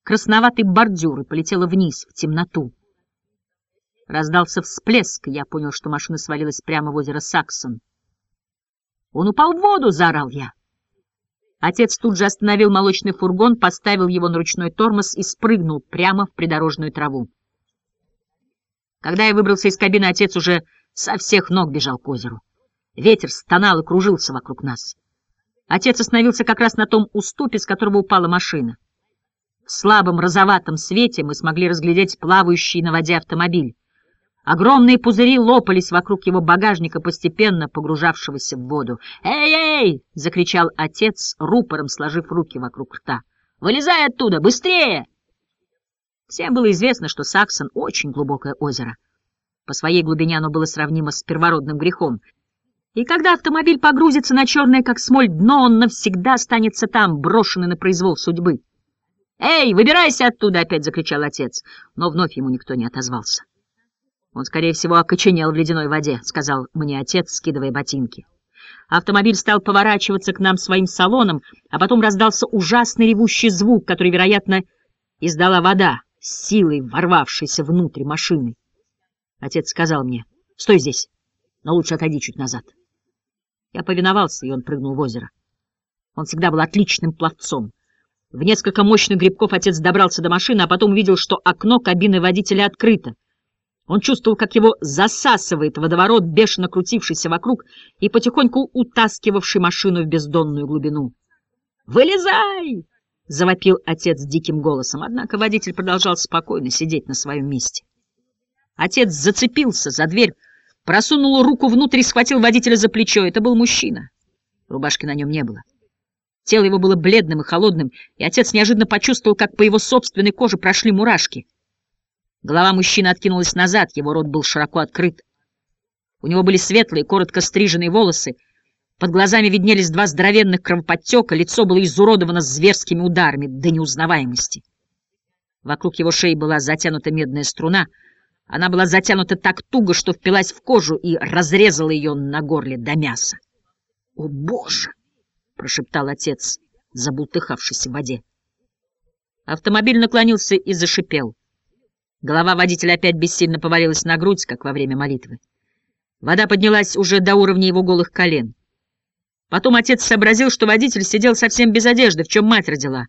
красноватый бордюр и полетела вниз, в темноту. Раздался всплеск, и я понял, что машина свалилась прямо в озеро Саксон. «Он упал в воду!» — заорал я. Отец тут же остановил молочный фургон, поставил его на ручной тормоз и спрыгнул прямо в придорожную траву. Когда я выбрался из кабины, отец уже со всех ног бежал к озеру. Ветер стонал и кружился вокруг нас. Отец остановился как раз на том уступе, с которого упала машина. В слабом розоватом свете мы смогли разглядеть плавающий на воде автомобиль. Огромные пузыри лопались вокруг его багажника, постепенно погружавшегося в воду. «Эй-эй!» — закричал отец, рупором сложив руки вокруг рта. «Вылезай оттуда! Быстрее!» Всем было известно, что Саксон — очень глубокое озеро. По своей глубине оно было сравнимо с первородным грехом. И когда автомобиль погрузится на черное, как смоль, дно, он навсегда останется там, брошенный на произвол судьбы. «Эй, выбирайся оттуда!» — опять закричал отец, но вновь ему никто не отозвался. «Он, скорее всего, окоченел в ледяной воде», — сказал мне отец, скидывая ботинки. Автомобиль стал поворачиваться к нам своим салоном, а потом раздался ужасный ревущий звук, который, вероятно, издала вода, силой ворвавшейся внутрь машины. Отец сказал мне, «Стой здесь, но лучше отойди чуть назад». Я повиновался, и он прыгнул в озеро. Он всегда был отличным пловцом. В несколько мощных грибков отец добрался до машины, а потом увидел, что окно кабины водителя открыто. Он чувствовал, как его засасывает водоворот, бешено крутившийся вокруг и потихоньку утаскивавший машину в бездонную глубину. «Вылезай!» — завопил отец диким голосом, однако водитель продолжал спокойно сидеть на своем месте. Отец зацепился за дверь, просунул руку внутрь и схватил водителя за плечо. Это был мужчина. Рубашки на нем не было. Тело его было бледным и холодным, и отец неожиданно почувствовал, как по его собственной коже прошли мурашки — Голова мужчины откинулась назад, его рот был широко открыт. У него были светлые, коротко стриженные волосы, под глазами виднелись два здоровенных кровоподтека, лицо было изуродовано зверскими ударами до неузнаваемости. Вокруг его шеи была затянута медная струна. Она была затянута так туго, что впилась в кожу и разрезала ее на горле до мяса. «О, Боже!» — прошептал отец, забултыхавшись в воде. Автомобиль наклонился и зашипел. Голова водителя опять бессильно повалилась на грудь, как во время молитвы. Вода поднялась уже до уровня его голых колен. Потом отец сообразил, что водитель сидел совсем без одежды, в чем мать родила.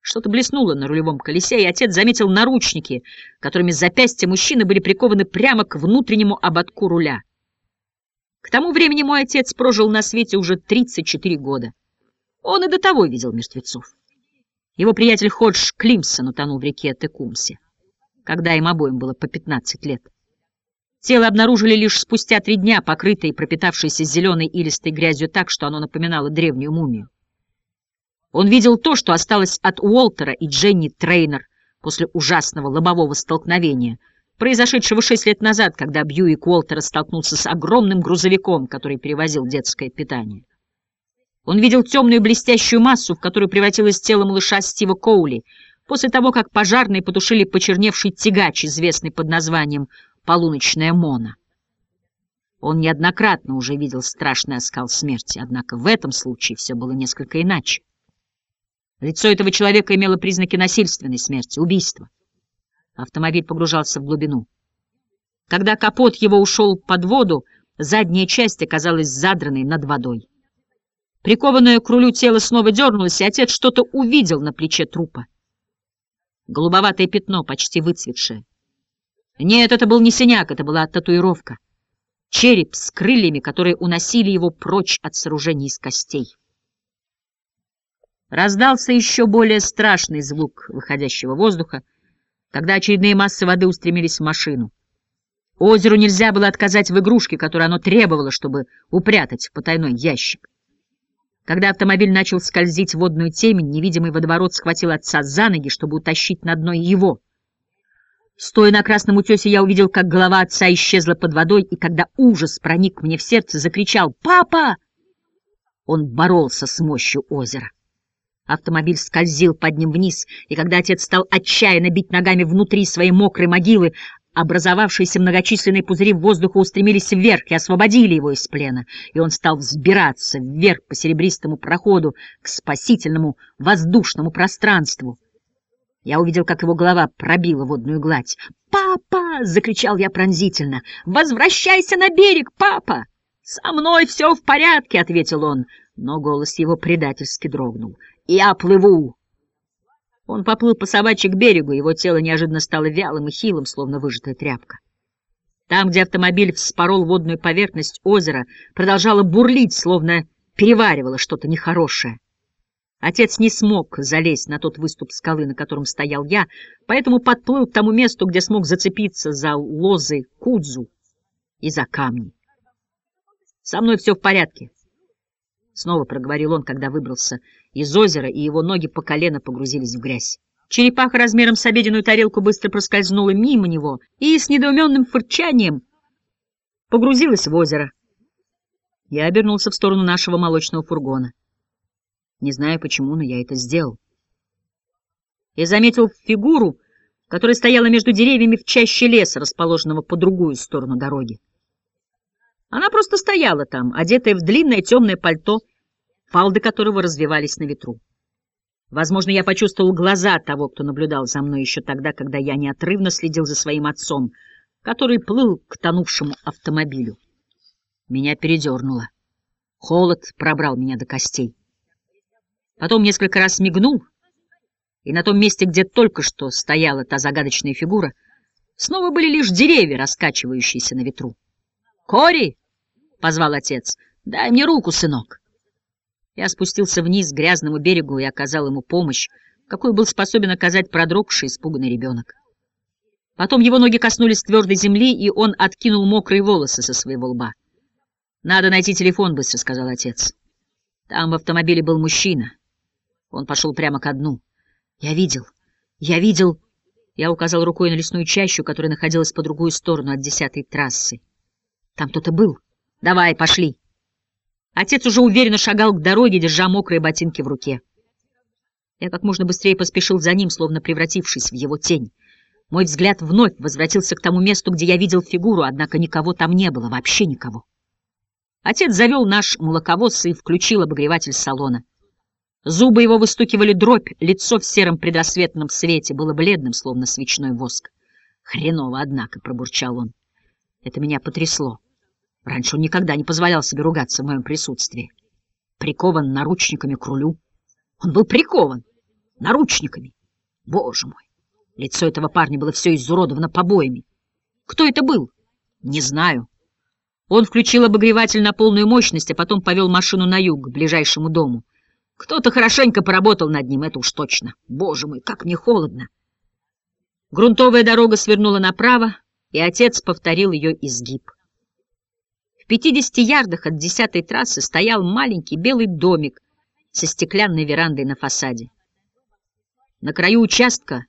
Что-то блеснуло на рулевом колесе, и отец заметил наручники, которыми запястья мужчины были прикованы прямо к внутреннему ободку руля. К тому времени мой отец прожил на свете уже 34 года. Он и до того видел мертвецов. Его приятель Ходж Климсон утонул в реке Текумсе когда им обоим было по 15 лет. Тело обнаружили лишь спустя три дня, покрытое и пропитавшееся зеленой илистой грязью так, что оно напоминало древнюю мумию. Он видел то, что осталось от Уолтера и Дженни Трейнер после ужасного лобового столкновения, произошедшего шесть лет назад, когда Бьюик Уолтера столкнулся с огромным грузовиком, который перевозил детское питание. Он видел темную блестящую массу, в которую превратилось тело малыша Стива Коули — после того, как пожарные потушили почерневший тягач, известный под названием «Полуночная Мона». Он неоднократно уже видел страшный оскал смерти, однако в этом случае все было несколько иначе. Лицо этого человека имело признаки насильственной смерти, убийства. Автомобиль погружался в глубину. Когда капот его ушел под воду, задняя часть оказалась задранной над водой. Прикованное к рулю тело снова дернулось, и отец что-то увидел на плече трупа голубоватое пятно, почти выцветшее. Нет, это был не синяк, это была татуировка. Череп с крыльями, которые уносили его прочь от сооружений из костей. Раздался еще более страшный звук выходящего воздуха, когда очередные массы воды устремились в машину. Озеру нельзя было отказать в игрушке, которую оно требовало, чтобы упрятать в потайной ящик. Когда автомобиль начал скользить в водную темень, невидимый водоворот схватил отца за ноги, чтобы утащить на дно его. Стоя на красном утесе, я увидел, как голова отца исчезла под водой, и когда ужас проник мне в сердце, закричал «Папа!». Он боролся с мощью озера. Автомобиль скользил под ним вниз, и когда отец стал отчаянно бить ногами внутри своей мокрой могилы, Образовавшиеся многочисленные пузыри воздуха устремились вверх и освободили его из плена, и он стал взбираться вверх по серебристому проходу к спасительному воздушному пространству. Я увидел, как его голова пробила водную гладь. «Папа!» — закричал я пронзительно. «Возвращайся на берег, папа!» «Со мной все в порядке!» — ответил он, но голос его предательски дрогнул. «Я плыву!» Он поплыл по собачьи к берегу, его тело неожиданно стало вялым и хилым, словно выжатая тряпка. Там, где автомобиль вспорол водную поверхность озера, продолжало бурлить, словно переваривало что-то нехорошее. Отец не смог залезть на тот выступ скалы, на котором стоял я, поэтому подплыл к тому месту, где смог зацепиться за лозы кудзу и за камни. «Со мной все в порядке», — снова проговорил он, когда выбрался из озера, и его ноги по колено погрузились в грязь. Черепаха размером с обеденную тарелку быстро проскользнула мимо него и с недоуменным фырчанием погрузилась в озеро. Я обернулся в сторону нашего молочного фургона. Не знаю почему, но я это сделал. И заметил фигуру, которая стояла между деревьями в чаще леса, расположенного по другую сторону дороги. Она просто стояла там, одетая в длинное темное пальто, фалды которого развивались на ветру. Возможно, я почувствовал глаза того, кто наблюдал за мной еще тогда, когда я неотрывно следил за своим отцом, который плыл к тонувшему автомобилю. Меня передернуло. Холод пробрал меня до костей. Потом несколько раз мигнул, и на том месте, где только что стояла та загадочная фигура, снова были лишь деревья, раскачивающиеся на ветру. «Кори!» — позвал отец. «Дай мне руку, сынок!» Я спустился вниз к грязному берегу и оказал ему помощь, какой был способен оказать продрогший, испуганный ребенок. Потом его ноги коснулись твердой земли, и он откинул мокрые волосы со своего лба. «Надо найти телефон», — быстро сказал отец. Там в автомобиле был мужчина. Он пошел прямо ко дну. «Я видел, я видел...» Я указал рукой на лесную чащу, которая находилась по другую сторону от десятой трассы. «Там кто-то был. Давай, пошли!» Отец уже уверенно шагал к дороге, держа мокрые ботинки в руке. Я как можно быстрее поспешил за ним, словно превратившись в его тень. Мой взгляд вновь возвратился к тому месту, где я видел фигуру, однако никого там не было, вообще никого. Отец завел наш молоковоз и включил обогреватель салона. Зубы его выстукивали дробь, лицо в сером предрассветном свете было бледным, словно свечной воск. «Хреново, однако», — пробурчал он. Это меня потрясло. Раньше он никогда не позволял себе ругаться в моем присутствии. Прикован наручниками к рулю. Он был прикован наручниками. Боже мой! Лицо этого парня было все изуродовано побоями. Кто это был? Не знаю. Он включил обогреватель на полную мощность, а потом повел машину на юг, к ближайшему дому. Кто-то хорошенько поработал над ним, это уж точно. Боже мой, как мне холодно! Грунтовая дорога свернула направо, и отец повторил ее изгиб. 50 ярдах от десятой трассы стоял маленький белый домик со стеклянной верандой на фасаде. На краю участка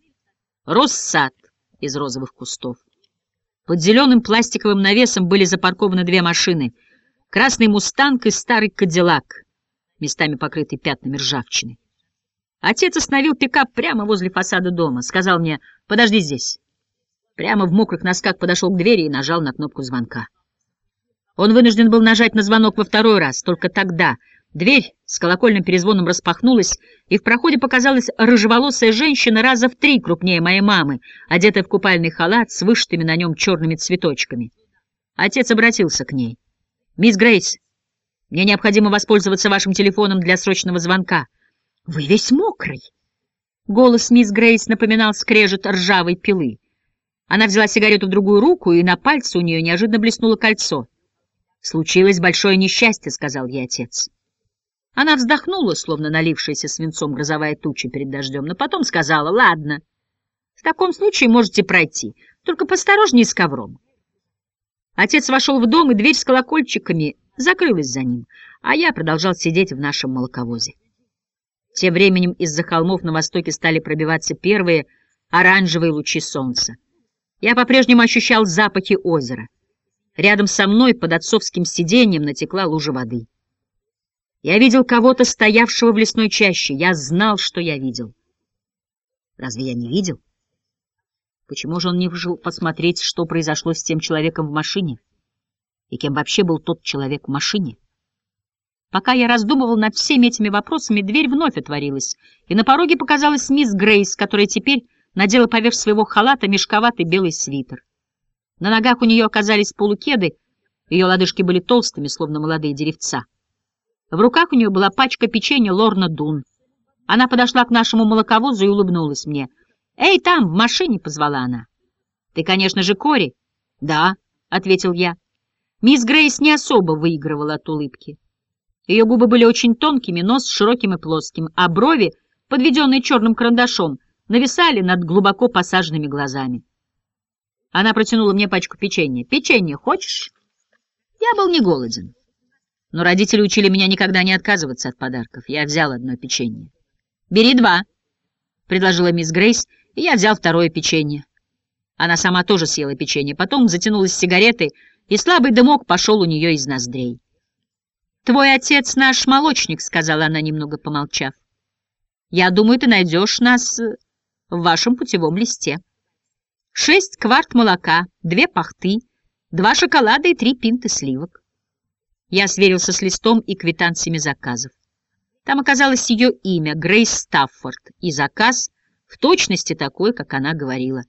рос сад из розовых кустов. Под зеленым пластиковым навесом были запаркованы две машины — красный «Мустанг» и старый «Кадиллак», местами покрытый пятнами ржавчины. Отец остановил пикап прямо возле фасада дома, сказал мне «Подожди здесь». Прямо в мокрых носках подошел к двери и нажал на кнопку звонка. Он вынужден был нажать на звонок во второй раз. Только тогда дверь с колокольным перезвоном распахнулась, и в проходе показалась рыжеволосая женщина раза в три крупнее моей мамы, одетая в купальный халат с вышитыми на нем черными цветочками. Отец обратился к ней. «Мисс Грейс, мне необходимо воспользоваться вашим телефоном для срочного звонка». «Вы весь мокрый!» Голос мисс Грейс напоминал скрежет ржавой пилы. Она взяла сигарету в другую руку, и на пальце у нее неожиданно блеснуло кольцо — «Случилось большое несчастье», — сказал ей отец. Она вздохнула, словно налившаяся свинцом грозовая туча перед дождем, но потом сказала, «Ладно, в таком случае можете пройти, только посторожнее с ковром». Отец вошел в дом, и дверь с колокольчиками закрылась за ним, а я продолжал сидеть в нашем молоковозе. Тем временем из-за холмов на востоке стали пробиваться первые оранжевые лучи солнца. Я по-прежнему ощущал запахи озера — Рядом со мной под отцовским сиденьем натекла лужа воды. Я видел кого-то, стоявшего в лесной чаще. Я знал, что я видел. Разве я не видел? Почему же он не выжил посмотреть, что произошло с тем человеком в машине? И кем вообще был тот человек в машине? Пока я раздумывал над всеми этими вопросами, дверь вновь отворилась, и на пороге показалась мисс Грейс, которая теперь надела поверх своего халата мешковатый белый свитер. На ногах у нее оказались полукеды, ее лодыжки были толстыми, словно молодые деревца. В руках у нее была пачка печенья Лорна Дун. Она подошла к нашему молоковозу и улыбнулась мне. «Эй, там, в машине!» — позвала она. «Ты, конечно же, Кори?» «Да». — ответил я. Мисс Грейс не особо выигрывала от улыбки. Ее губы были очень тонкими, нос широким и плоским, а брови, подведенные черным карандашом, нависали над глубоко посаженными глазами. Она протянула мне пачку печенья. «Печенье хочешь?» Я был не голоден. Но родители учили меня никогда не отказываться от подарков. Я взял одно печенье. «Бери два», — предложила мисс Грейс, и я взял второе печенье. Она сама тоже съела печенье, потом затянулась сигаретой, и слабый дымок пошел у нее из ноздрей. «Твой отец наш молочник», — сказала она, немного помолчав. «Я думаю, ты найдешь нас в вашем путевом листе. Шесть кварт молока, две пахты, два шоколада и три пинты сливок». Я сверился с листом и квитанциями заказов. Там оказалось ее имя, Грейс Стаффорд, и заказ в точности такой, как она говорила.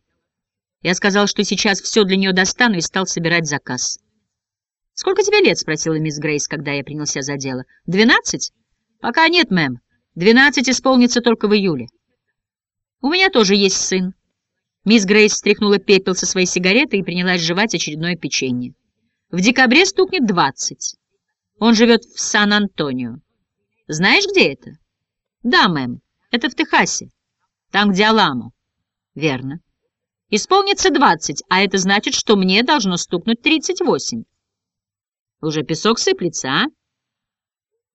Я сказал, что сейчас все для нее достану, и стал собирать заказ. «Сколько тебе лет?» — спросила мисс Грейс, когда я принялся за дело. «Двенадцать?» «Пока нет, мэм. Двенадцать исполнится только в июле». «У меня тоже есть сын». Мисс Грейс стряхнула пепел со своей сигареты и принялась жевать очередное печенье. «В декабре стукнет двадцать. Он живет в Сан-Антонио. Знаешь, где это?» «Да, мэм. Это в Техасе. Там, где Аламо». «Верно. Исполнится двадцать, а это значит, что мне должно стукнуть тридцать восемь». Уже песок сыплется, а?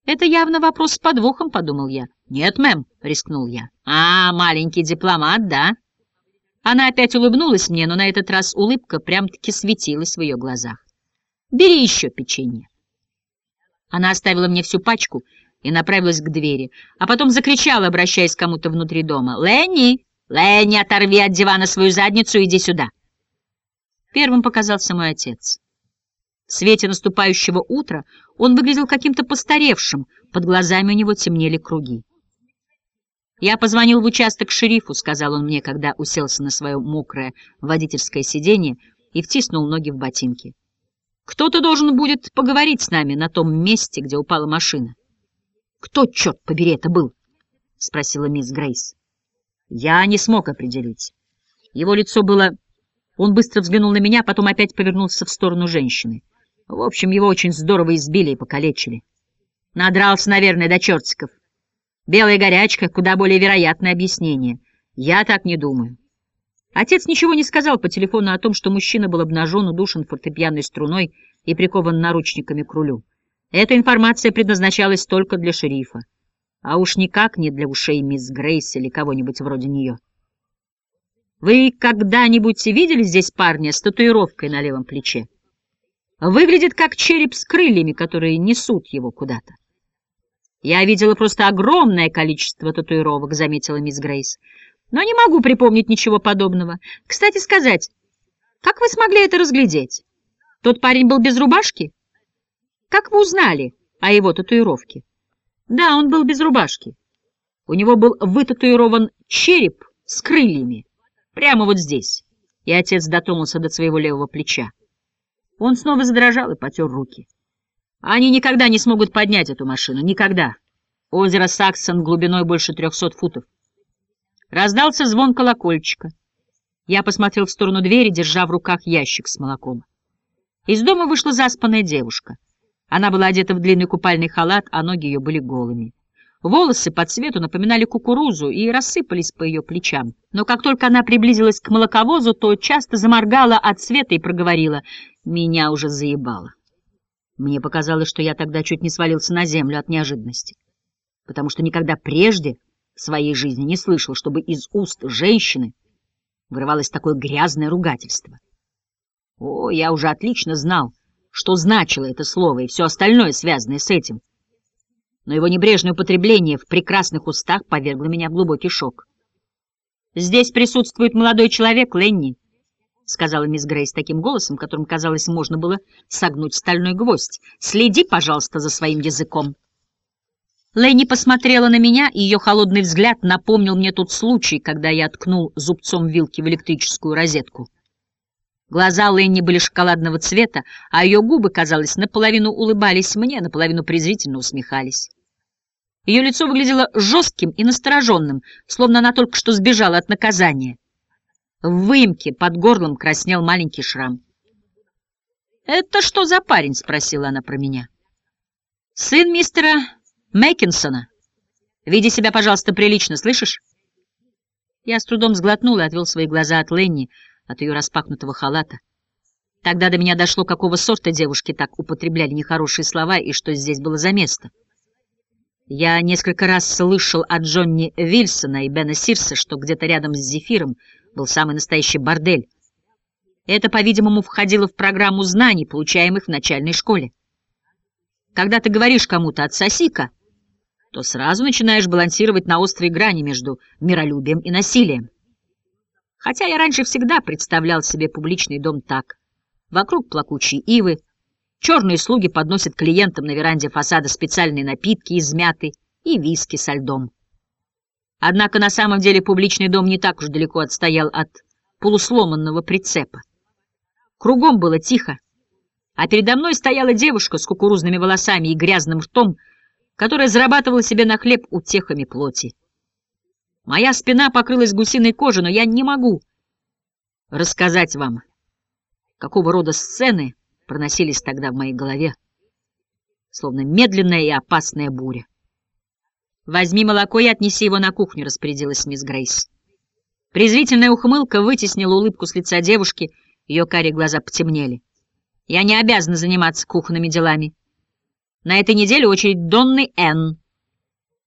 Это явно вопрос с подвохом, подумал я. Нет, мэм, рискнул я. А, маленький дипломат, да? Она опять улыбнулась мне, но на этот раз улыбка прям-таки светилась в ее глазах. Бери еще печенье. Она оставила мне всю пачку и направилась к двери, а потом закричала, обращаясь к кому-то внутри дома. «Ленни! Ленни, оторви от дивана свою задницу и иди сюда!» Первым показался мой отец. В свете наступающего утра он выглядел каким-то постаревшим, под глазами у него темнели круги. «Я позвонил в участок шерифу», — сказал он мне, когда уселся на свое мокрое водительское сиденье и втиснул ноги в ботинки. «Кто-то должен будет поговорить с нами на том месте, где упала машина». «Кто, черт побери, это был?» — спросила мисс Грейс. Я не смог определить. Его лицо было... Он быстро взглянул на меня, потом опять повернулся в сторону женщины. В общем, его очень здорово избили и покалечили. Надрался, наверное, до чертиков. Белая горячка — куда более вероятное объяснение. Я так не думаю. Отец ничего не сказал по телефону о том, что мужчина был обнажен, удушен фортепианной струной и прикован наручниками к рулю. Эта информация предназначалась только для шерифа, а уж никак не для ушей мисс Грейс или кого-нибудь вроде нее. Вы когда-нибудь видели здесь парня с татуировкой на левом плече? Выглядит как череп с крыльями, которые несут его куда-то. «Я видела просто огромное количество татуировок», — заметила мисс Грейс. «Но не могу припомнить ничего подобного. Кстати сказать, как вы смогли это разглядеть? Тот парень был без рубашки? Как вы узнали о его татуировке?» «Да, он был без рубашки. У него был вытатуирован череп с крыльями, прямо вот здесь». И отец дотронулся до своего левого плеча. Он снова задрожал и потер руки. Они никогда не смогут поднять эту машину. Никогда. Озеро Саксон глубиной больше трехсот футов. Раздался звон колокольчика. Я посмотрел в сторону двери, держа в руках ящик с молоком. Из дома вышла заспанная девушка. Она была одета в длинный купальный халат, а ноги ее были голыми. Волосы по цвету напоминали кукурузу и рассыпались по ее плечам. Но как только она приблизилась к молоковозу, то часто заморгала от света и проговорила «Меня уже заебало». Мне показалось, что я тогда чуть не свалился на землю от неожиданности, потому что никогда прежде в своей жизни не слышал, чтобы из уст женщины вырывалось такое грязное ругательство. О, я уже отлично знал, что значило это слово и все остальное, связанное с этим — но его небрежное употребление в прекрасных устах повергло меня в глубокий шок. «Здесь присутствует молодой человек, Ленни», — сказала мисс Грейс таким голосом, которым, казалось, можно было согнуть стальной гвоздь. «Следи, пожалуйста, за своим языком». Ленни посмотрела на меня, и ее холодный взгляд напомнил мне тот случай, когда я ткнул зубцом вилки в электрическую розетку. Глаза Ленни были шоколадного цвета, а ее губы, казалось, наполовину улыбались мне, наполовину презрительно усмехались. Ее лицо выглядело жестким и настороженным, словно она только что сбежала от наказания. В выемке под горлом краснел маленький шрам. «Это что за парень?» — спросила она про меня. «Сын мистера Мэккинсона. Веди себя, пожалуйста, прилично, слышишь?» Я с трудом сглотнул и отвел свои глаза от Ленни, от ее распахнутого халата. Тогда до меня дошло, какого сорта девушки так употребляли нехорошие слова и что здесь было за место. Я несколько раз слышал от Джонни Вильсона и Бена Сирса, что где-то рядом с Зефиром был самый настоящий бордель. Это, по-видимому, входило в программу знаний, получаемых в начальной школе. Когда ты говоришь кому-то «отсоси-ка», то сразу начинаешь балансировать на острой грани между миролюбием и насилием. Хотя я раньше всегда представлял себе публичный дом так. Вокруг плакучие ивы, черные слуги подносят клиентам на веранде фасада специальные напитки из мяты и виски со льдом. Однако на самом деле публичный дом не так уж далеко отстоял от полусломанного прицепа. Кругом было тихо, а передо мной стояла девушка с кукурузными волосами и грязным ртом, которая зарабатывала себе на хлеб утехами плоти. Моя спина покрылась гусиной кожей, но я не могу рассказать вам, какого рода сцены проносились тогда в моей голове, словно медленная и опасная буря. «Возьми молоко и отнеси его на кухню», — распорядилась мисс Грейс. Презрительная ухмылка вытеснила улыбку с лица девушки, ее карие глаза потемнели. «Я не обязана заниматься кухонными делами. На этой неделе очередь Донны Н.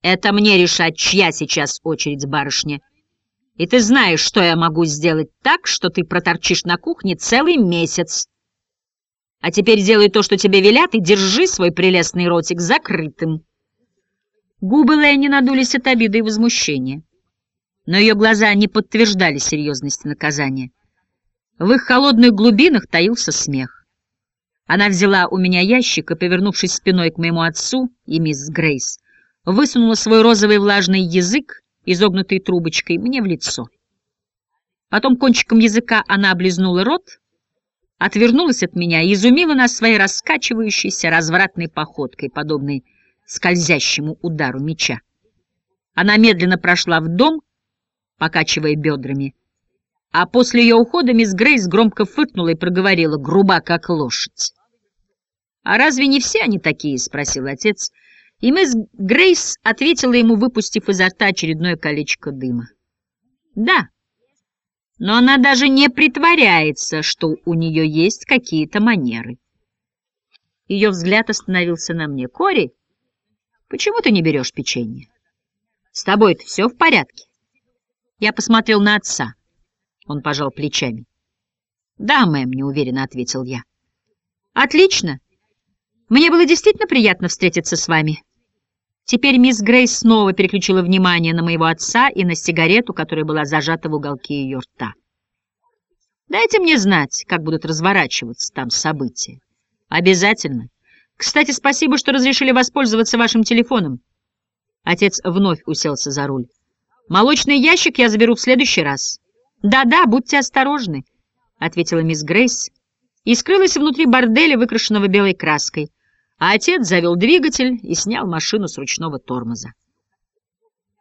Это мне решать, чья сейчас очередь барышня. И ты знаешь, что я могу сделать так, что ты проторчишь на кухне целый месяц. А теперь делай то, что тебе велят, и держи свой прелестный ротик закрытым». Губы Лэнни надулись от обиды и возмущения. Но ее глаза не подтверждали серьезности наказания. В их холодных глубинах таился смех. Она взяла у меня ящик и, повернувшись спиной к моему отцу и мисс Грейс, высунула свой розовый влажный язык, изогнутый трубочкой, мне в лицо. Потом кончиком языка она облизнула рот, отвернулась от меня и изумила нас своей раскачивающейся развратной походкой, подобной скользящему удару меча. Она медленно прошла в дом, покачивая бедрами, а после ее ухода мисс Грейс громко фыркнула и проговорила, груба как лошадь. «А разве не все они такие?» — спросил отец, и мисс Грейс ответила ему, выпустив изо рта очередное колечко дыма. «Да, но она даже не притворяется, что у нее есть какие-то манеры». Ее взгляд остановился на мне. «Кори, почему ты не берешь печенье? С тобой-то все в порядке?» Я посмотрел на отца. Он пожал плечами. «Да, мэм», — неуверенно ответил я. «Отлично. Мне было действительно приятно встретиться с вами. Теперь мисс Грейс снова переключила внимание на моего отца и на сигарету, которая была зажата в уголке ее рта. Дайте мне знать, как будут разворачиваться там события. Обязательно. Кстати, спасибо, что разрешили воспользоваться вашим телефоном. Отец вновь уселся за руль. Молочный ящик я заберу в следующий раз. Да-да, будьте осторожны, ответила мисс Грейс и скрылась внутри борделя, выкрашенного белой краской а отец завел двигатель и снял машину с ручного тормоза.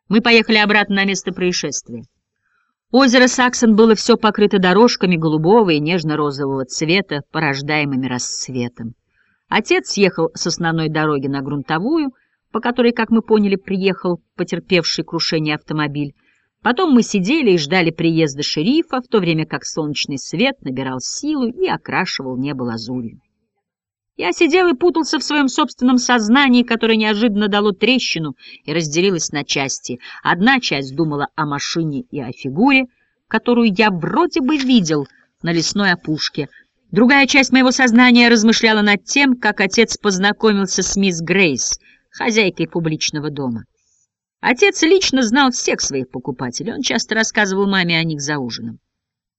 Мы поехали обратно на место происшествия. Озеро Саксон было все покрыто дорожками голубого и нежно-розового цвета, порождаемыми рассветом. Отец съехал с основной дороги на грунтовую, по которой, как мы поняли, приехал потерпевший крушение автомобиль. Потом мы сидели и ждали приезда шерифа, в то время как солнечный свет набирал силу и окрашивал небо лазурью. Я сидел и путался в своем собственном сознании, которое неожиданно дало трещину и разделилось на части. Одна часть думала о машине и о фигуре, которую я вроде бы видел на лесной опушке. Другая часть моего сознания размышляла над тем, как отец познакомился с мисс Грейс, хозяйкой публичного дома. Отец лично знал всех своих покупателей, он часто рассказывал маме о них за ужином.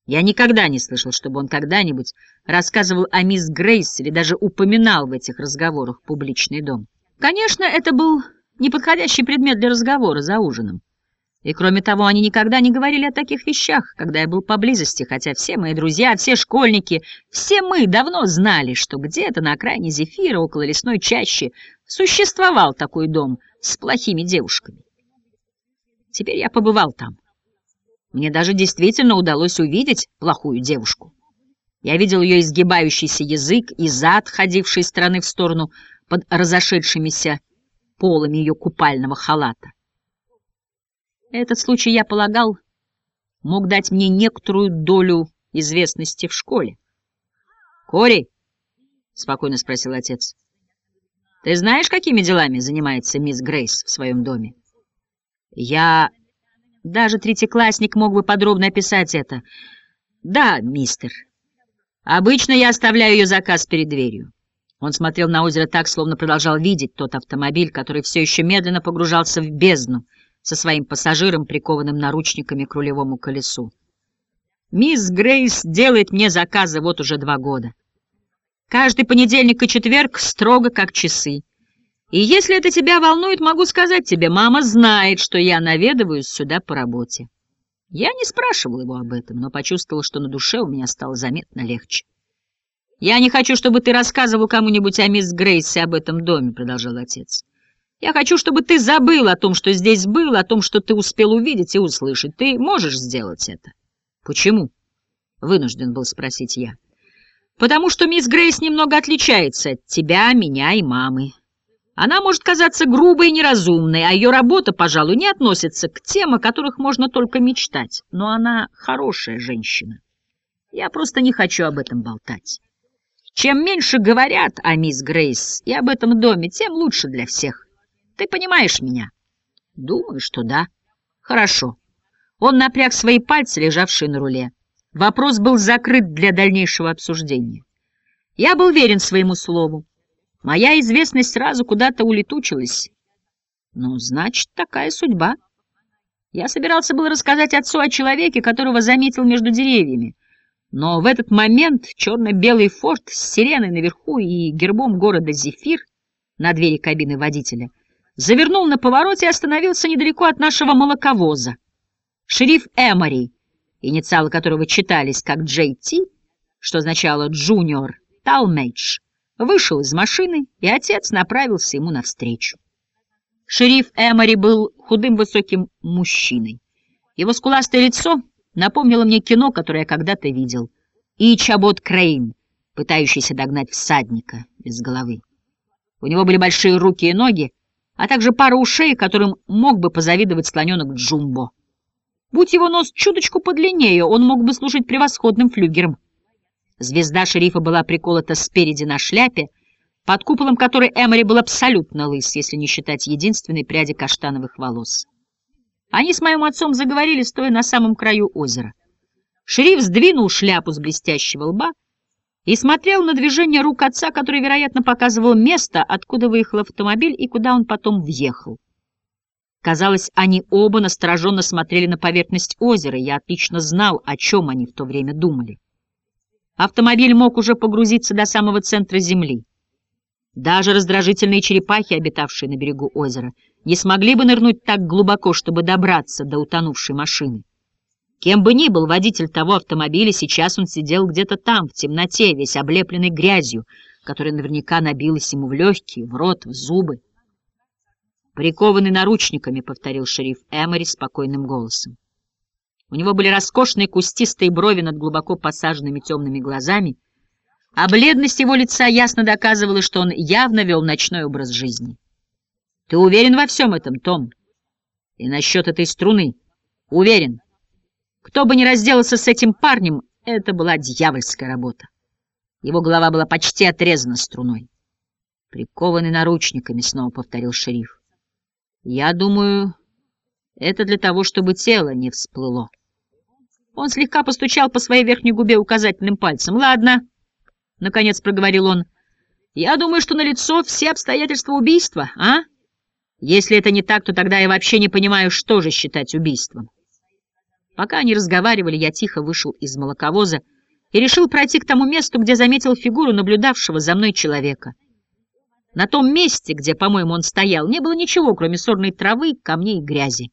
Я никогда не слышал, чтобы он когда-нибудь рассказывал о мисс Грейс или даже упоминал в этих разговорах публичный дом. Конечно, это был неподходящий предмет для разговора за ужином. И кроме того, они никогда не говорили о таких вещах, когда я был поблизости, хотя все мои друзья, все школьники, все мы давно знали, что где-то на окраине Зефира, около лесной чащи, существовал такой дом с плохими девушками. Теперь я побывал там. Мне даже действительно удалось увидеть плохую девушку. Я видел ее изгибающийся язык и зад, ходивший из стороны в сторону под разошедшимися полами ее купального халата. Этот случай, я полагал, мог дать мне некоторую долю известности в школе. «Кори?» — спокойно спросил отец. «Ты знаешь, какими делами занимается мисс Грейс в своем доме?» «Я...» Даже третьеклассник мог бы подробно описать это. «Да, мистер. Обычно я оставляю ее заказ перед дверью». Он смотрел на озеро так, словно продолжал видеть тот автомобиль, который все еще медленно погружался в бездну со своим пассажиром, прикованным наручниками к рулевому колесу. «Мисс Грейс делает мне заказы вот уже два года. Каждый понедельник и четверг строго как часы. И если это тебя волнует, могу сказать тебе, мама знает, что я наведываюсь сюда по работе». Я не спрашивал его об этом, но почувствовал, что на душе у меня стало заметно легче. «Я не хочу, чтобы ты рассказывал кому-нибудь о мисс Грейсе об этом доме», — продолжал отец. «Я хочу, чтобы ты забыл о том, что здесь был, о том, что ты успел увидеть и услышать. Ты можешь сделать это?» «Почему?» — вынужден был спросить я. «Потому что мисс Грейс немного отличается от тебя, меня и мамы. Она может казаться грубой и неразумной, а ее работа, пожалуй, не относится к тем, о которых можно только мечтать. Но она хорошая женщина. Я просто не хочу об этом болтать. Чем меньше говорят о мисс Грейс и об этом доме, тем лучше для всех. Ты понимаешь меня? Думаю, что да. Хорошо. Он напряг свои пальцы, лежавшие на руле. Вопрос был закрыт для дальнейшего обсуждения. Я был верен своему слову. Моя известность сразу куда-то улетучилась. Ну, значит, такая судьба. Я собирался был рассказать отцу о человеке, которого заметил между деревьями. Но в этот момент черно-белый форт с сиреной наверху и гербом города Зефир на двери кабины водителя завернул на повороте и остановился недалеко от нашего молоковоза. Шериф Эмори, инициалы которого читались как Джей Ти, что означало «Джуниор Талмейдж», вышел из машины, и отец направился ему навстречу. Шериф Эмори был худым высоким мужчиной. Его скуластое лицо напомнило мне кино, которое я когда-то видел, Ичабод Крейн, пытающийся догнать всадника без головы. У него были большие руки и ноги, а также пара ушей, которым мог бы позавидовать слоненок Джумбо. Будь его нос чуточку подлиннее, он мог бы служить превосходным флюгером. Звезда шерифа была приколота спереди на шляпе, под куполом которой Эмори был абсолютно лыс, если не считать единственной пряди каштановых волос. Они с моим отцом заговорили, стоя на самом краю озера. Шериф сдвинул шляпу с блестящего лба и смотрел на движение рук отца, который, вероятно, показывал место, откуда выехал автомобиль и куда он потом въехал. Казалось, они оба настороженно смотрели на поверхность озера, я отлично знал, о чем они в то время думали. Автомобиль мог уже погрузиться до самого центра земли. Даже раздражительные черепахи, обитавшие на берегу озера, не смогли бы нырнуть так глубоко, чтобы добраться до утонувшей машины. Кем бы ни был водитель того автомобиля, сейчас он сидел где-то там, в темноте, весь облепленный грязью, которая наверняка набилась ему в легкие, в рот, в зубы. «Прикованный наручниками», — повторил шериф Эмори спокойным голосом. У него были роскошные кустистые брови над глубоко посаженными темными глазами, а бледность его лица ясно доказывала, что он явно вел ночной образ жизни. Ты уверен во всем этом, Том? И насчет этой струны? Уверен. Кто бы ни разделался с этим парнем, это была дьявольская работа. Его голова была почти отрезана струной. Прикованный наручниками, снова повторил шериф. Я думаю, это для того, чтобы тело не всплыло. Он слегка постучал по своей верхней губе указательным пальцем. «Ладно», — наконец проговорил он, — «я думаю, что налицо все обстоятельства убийства, а?» Если это не так, то тогда я вообще не понимаю, что же считать убийством. Пока они разговаривали, я тихо вышел из молоковоза и решил пройти к тому месту, где заметил фигуру наблюдавшего за мной человека. На том месте, где, по-моему, он стоял, не было ничего, кроме сорной травы, камней и грязи.